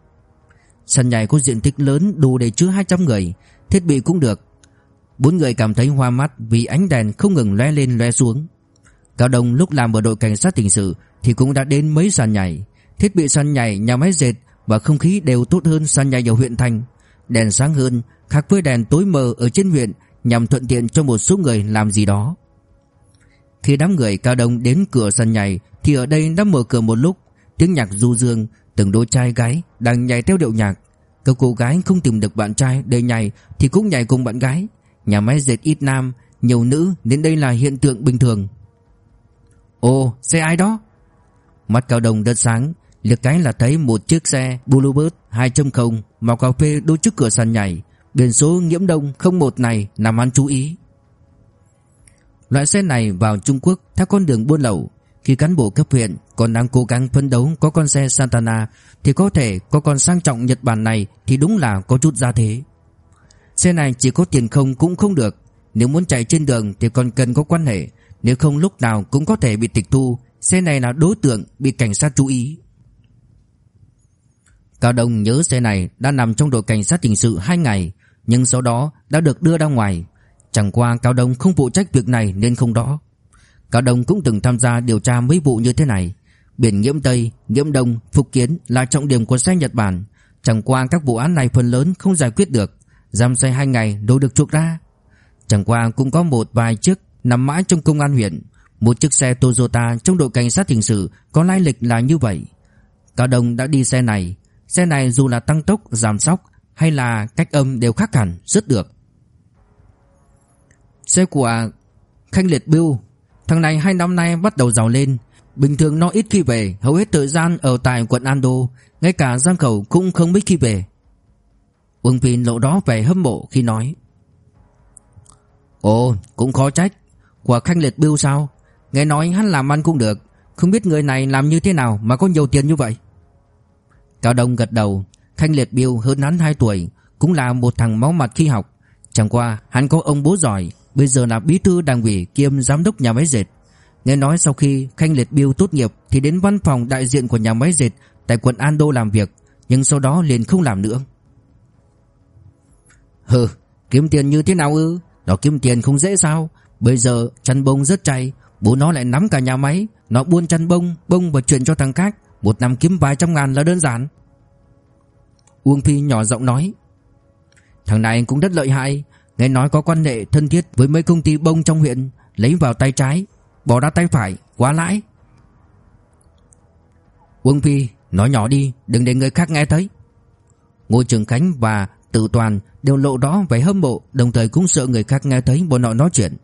Sân nhảy có diện tích lớn đủ để chứa 200 người Thiết bị cũng được. Bốn người cảm thấy hoa mắt vì ánh đèn không ngừng lóe lên lóe xuống. Cao Đông lúc làm ở đội cảnh sát hình sự Thì cũng đã đến mấy sàn nhảy. Thiết bị sàn nhảy, nhà máy dệt Và không khí đều tốt hơn sàn nhảy ở huyện thành. Đèn sáng hơn Khác với đèn tối mờ ở trên huyện Nhằm thuận tiện cho một số người làm gì đó. Khi đám người Cao Đông đến cửa sàn nhảy, Thì ở đây đã mở cửa một lúc. Tiếng nhạc du dương, Từng đôi trai gái đang nhảy theo điệu nhạc. Các cô gái không tìm được bạn trai để nhảy, Thì cũng nhảy cùng bạn gái. Nhà máy dệt ít nam, Nhiều nữ, nên đây là hiện tượng bình thường. Ồ, xe ai đó? Mắt cao đồng đất sáng Liệt cái là thấy một chiếc xe Bluebird 2.0 Màu cà phê đỗ trước cửa sàn nhảy. Biển số nhiễm đông 01 này nằm ăn chú ý. Loại xe này vào Trung Quốc theo con đường buôn lậu. Khi cán bộ cấp huyện còn đang cố gắng phấn đấu có con xe Santana thì có thể có con sang trọng Nhật Bản này thì đúng là có chút ra thế. Xe này chỉ có tiền không cũng không được, nếu muốn chạy trên đường thì còn cần có quan hệ, nếu không lúc nào cũng có thể bị tịch thu, xe này là đối tượng bị cảnh sát chú ý. Cao Đông nhớ xe này đã nằm trong đội cảnh sát hình sự 2 ngày, nhưng sau đó đã được đưa ra ngoài. Chẳng qua Cao Đông không phụ trách việc này nên không đó. Cao Đông cũng từng tham gia điều tra mấy vụ như thế này. Biển Nhiễm Tây, Nhiễm Đông, Phục Kiến là trọng điểm của xe Nhật Bản. Chẳng qua các vụ án này phần lớn không giải quyết được. Giam xe 2 ngày đâu được chuộc ra. Chẳng qua cũng có một vài chiếc nằm mãi trong công an huyện. Một chiếc xe Toyota trong đội cảnh sát hình sự có lai lịch là như vậy. Cao Đông đã đi xe này. Xe này dù là tăng tốc, giảm sóc hay là cách âm đều khác hẳn, rất được. Xe của Khanh Liệt Bưu, Thằng này hai năm nay bắt đầu giàu lên. Bình thường nó ít khi về Hầu hết thời gian ở tại quận Ando Ngay cả Giang Khẩu cũng không biết khi về. Uông Phi lộ đó vẻ hâm mộ khi nói Ồ cũng khó trách. Của Khanh Liệt Bưu sao? Nghe nói hắn làm ăn cũng được. Không biết người này làm như thế nào mà có nhiều tiền như vậy? Cao Đông gật đầu Khanh Liệt Biêu hơn hắn 2 tuổi, Cũng là một thằng máu mặt khi học. Chẳng qua, hắn có ông bố giỏi, Bây giờ là bí thư đảng ủy kiêm giám đốc nhà máy dệt. Nghe nói sau khi Khanh Liệt Biêu tốt nghiệp Thì đến văn phòng đại diện của nhà máy dệt Tại quận An đô làm việc, Nhưng sau đó liền không làm nữa. Hừ, Kiếm tiền như thế nào ư? Nó kiếm tiền không dễ sao? Bây giờ chăn bông rất chay, Bố nó lại nắm cả nhà máy. Nó buôn chăn bông Bông và chuyển cho thằng khác. Một năm kiếm vài trăm ngàn là đơn giản. Uông Phi nhỏ giọng nói. Thằng này cũng rất lợi hại, Nghe nói có quan hệ thân thiết với mấy công ty bông trong huyện, Lấy vào tay trái, Bỏ ra tay phải, Quá lãi. Uông Phi Nói nhỏ đi, Đừng để người khác nghe thấy. Ngô Trường Khánh và Tự Toàn Đều lộ đó vẻ hâm mộ, Đồng thời cũng sợ người khác nghe thấy bọn họ nói chuyện.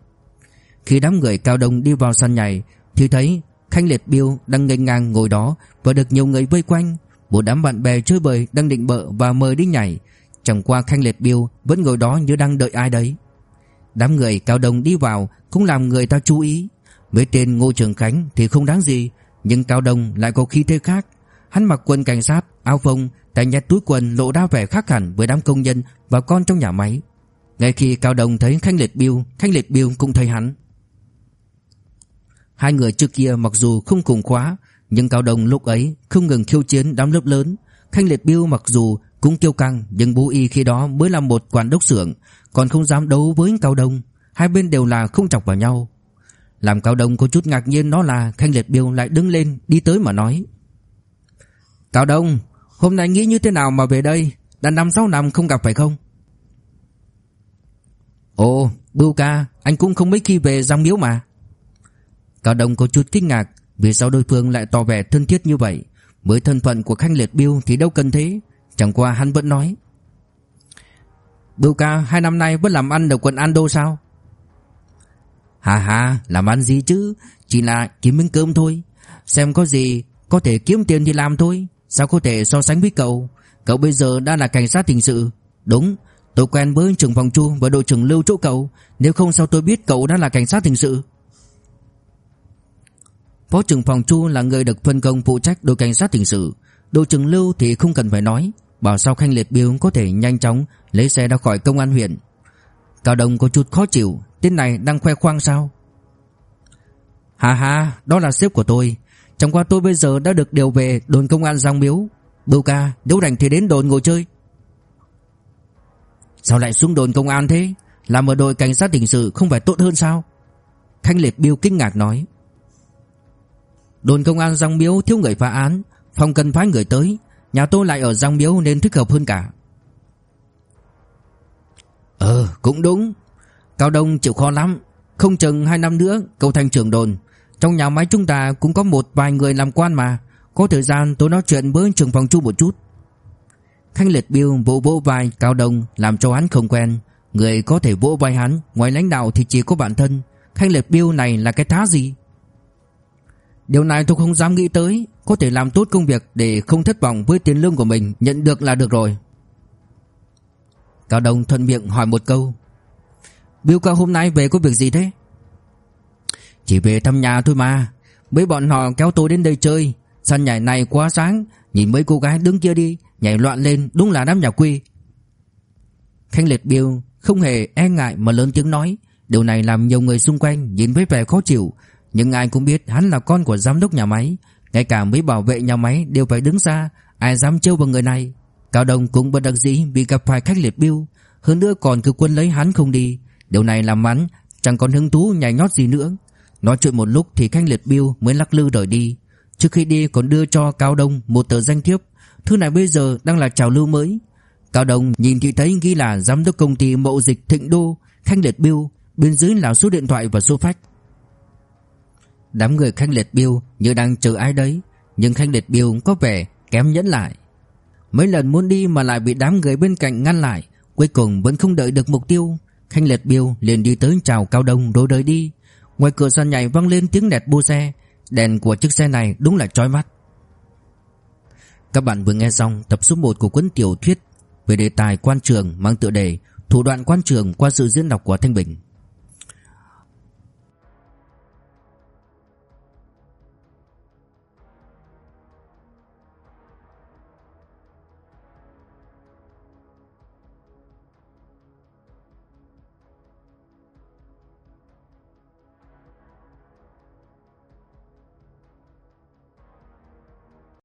Khi đám người cao đông đi vào sân nhảy, Thì thấy Khanh Liệt Biêu đang ngây ngang ngồi đó Và được nhiều người vây quanh. Một đám bạn bè chơi bời đang định bợ và mời đi nhảy. Chẳng qua Khanh Liệt Biêu vẫn ngồi đó như đang đợi ai đấy. Đám người cao đồng đi vào cũng làm người ta chú ý. Với tên Ngô Trường Khánh thì không đáng gì Nhưng cao đồng lại có khí thế khác. Hắn mặc quần cảnh sát, áo phông Tay nhét túi quần lộ ra vẻ khác hẳn với đám công nhân và con trong nhà máy. Ngay khi cao đồng thấy Khanh Liệt Biêu Khanh Liệt Biêu cũng thấy hắn. Hai người trước kia mặc dù không cùng khóa nhưng cao đồng lúc ấy không ngừng khiêu chiến đám lớp lớn. Khanh Liệt Biêu mặc dù cũng kiêu căng, nhưng bố y khi đó mới là một quản đốc xưởng, Còn không dám đấu với Cao Đông. Hai bên đều là không chọc vào nhau. Làm Cao Đông có chút ngạc nhiên đó là Khanh Liệt Biêu lại đứng lên đi tới mà nói, Cao Đông, Hôm nay nghĩ như thế nào mà về đây? Đã năm sáu năm không gặp phải không? Ồ Bưu ca, Anh cũng không mấy khi về giang miếu mà. Cao Đông có chút kinh ngạc. Vì sao đối phương lại tỏ vẻ thân thiết như vậy? Với thân phận của Khanh Liệt Biêu thì đâu cần thế. Chẳng qua hắn vẫn nói. Biêu ca, hai năm nay vẫn làm ăn ở quận Ando sao? Hà hà làm ăn gì chứ? Chỉ là kiếm miếng cơm thôi. Xem có gì Có thể kiếm tiền thì làm thôi. Sao có thể so sánh với cậu? Cậu bây giờ đã là cảnh sát hình sự. Đúng, Tôi quen với trưởng phòng chu và đội trưởng lưu chỗ cậu. Nếu không sao tôi biết cậu đã là cảnh sát hình sự. Phó trưởng phòng chu là người được phân công phụ trách đội cảnh sát hình sự. Đội trưởng lưu thì không cần phải nói, Bảo sao Khanh Liệt Biêu có thể nhanh chóng Lấy xe ra khỏi công an huyện. Cao Đông có chút khó chịu, Tên này đang khoe khoang sao? Hà hà Đó là sếp của tôi. Chẳng qua tôi bây giờ đã được điều về đồn công an Giang Miếu. Bưu ca Nếu rảnh thì đến đồn ngồi chơi. Sao lại xuống đồn công an thế? Làm ở đội cảnh sát hình sự không phải tốt hơn sao? Khanh Liệt Biêu kinh ngạc nói. Đồn công an Giang Miếu thiếu người phá án, Phòng cần phái người tới. Nhà tôi lại ở Giang Miếu nên thích hợp hơn cả. Ờ cũng đúng. Cao Đông chịu khó lắm. Không chừng 2 năm nữa, cậu thành trưởng đồn. Trong nhà máy chúng ta cũng có một vài người làm quan mà. Có thời gian tôi nói chuyện với trưởng phòng chu một chút. Khanh Liệt Biêu vỗ vỗ vai Cao Đông, làm cho hắn không quen. Người có thể vỗ vai hắn, Ngoài lãnh đạo thì chỉ có bản thân. Khanh Liệt Biêu này là cái thá gì? Điều này tôi không dám nghĩ tới. Có thể làm tốt công việc để không thất vọng với tiền lương của mình, Nhận được là được rồi. Cao Đông thuận miệng hỏi một câu. Bill cao, hôm nay về có việc gì thế? Chỉ về thăm nhà thôi mà. Mấy bọn họ kéo tôi đến đây chơi. Sân nhảy này quá sáng. Nhìn mấy cô gái đứng kia đi, Nhảy loạn lên, đúng là đám nhà quê Khanh liệt Bill không hề e ngại mà lớn tiếng nói. Điều này làm nhiều người xung quanh nhìn với vẻ khó chịu. Nhưng ai cũng biết hắn là con của giám đốc nhà máy. Ngay cả mấy bảo vệ nhà máy đều phải đứng xa Ai dám trêu vào người này. Cao Đông cũng bất đắc dĩ vì gặp phải khách liệt biêu. Hơn nữa còn cứ quân lấy hắn không đi. Điều này làm hắn chẳng còn hứng thú nhảy nhót gì nữa. Nói chuyện một lúc thì khách liệt biêu mới lắc lư rời đi. Trước khi đi còn đưa cho Cao Đông một tờ danh thiếp. Thư này bây giờ đang là trào lưu mới. Cao Đông nhìn thì thấy ghi là giám đốc công ty mậu dịch Thịnh Đô Khanh Liệt biêu. Bên dưới là số điện thoại và số phách. Đám người Khanh Liệt biêu như đang chờ ai đấy, Nhưng Khanh Liệt biêu có vẻ kém nhẫn lại. Mấy lần muốn đi mà lại bị đám người bên cạnh ngăn lại, Cuối cùng vẫn không đợi được mục tiêu. Khanh Liệt biêu liền đi tới chào Cao Đông rồi đời đi. Ngoài cửa sàn nhảy vang lên tiếng đẹt bô xe. Đèn của chiếc xe này đúng là chói mắt. Các bạn vừa nghe xong tập số 1 của cuốn tiểu thuyết Về đề tài quan trường mang tựa đề Thủ đoạn quan trường qua sự diễn đọc của Thanh Bình.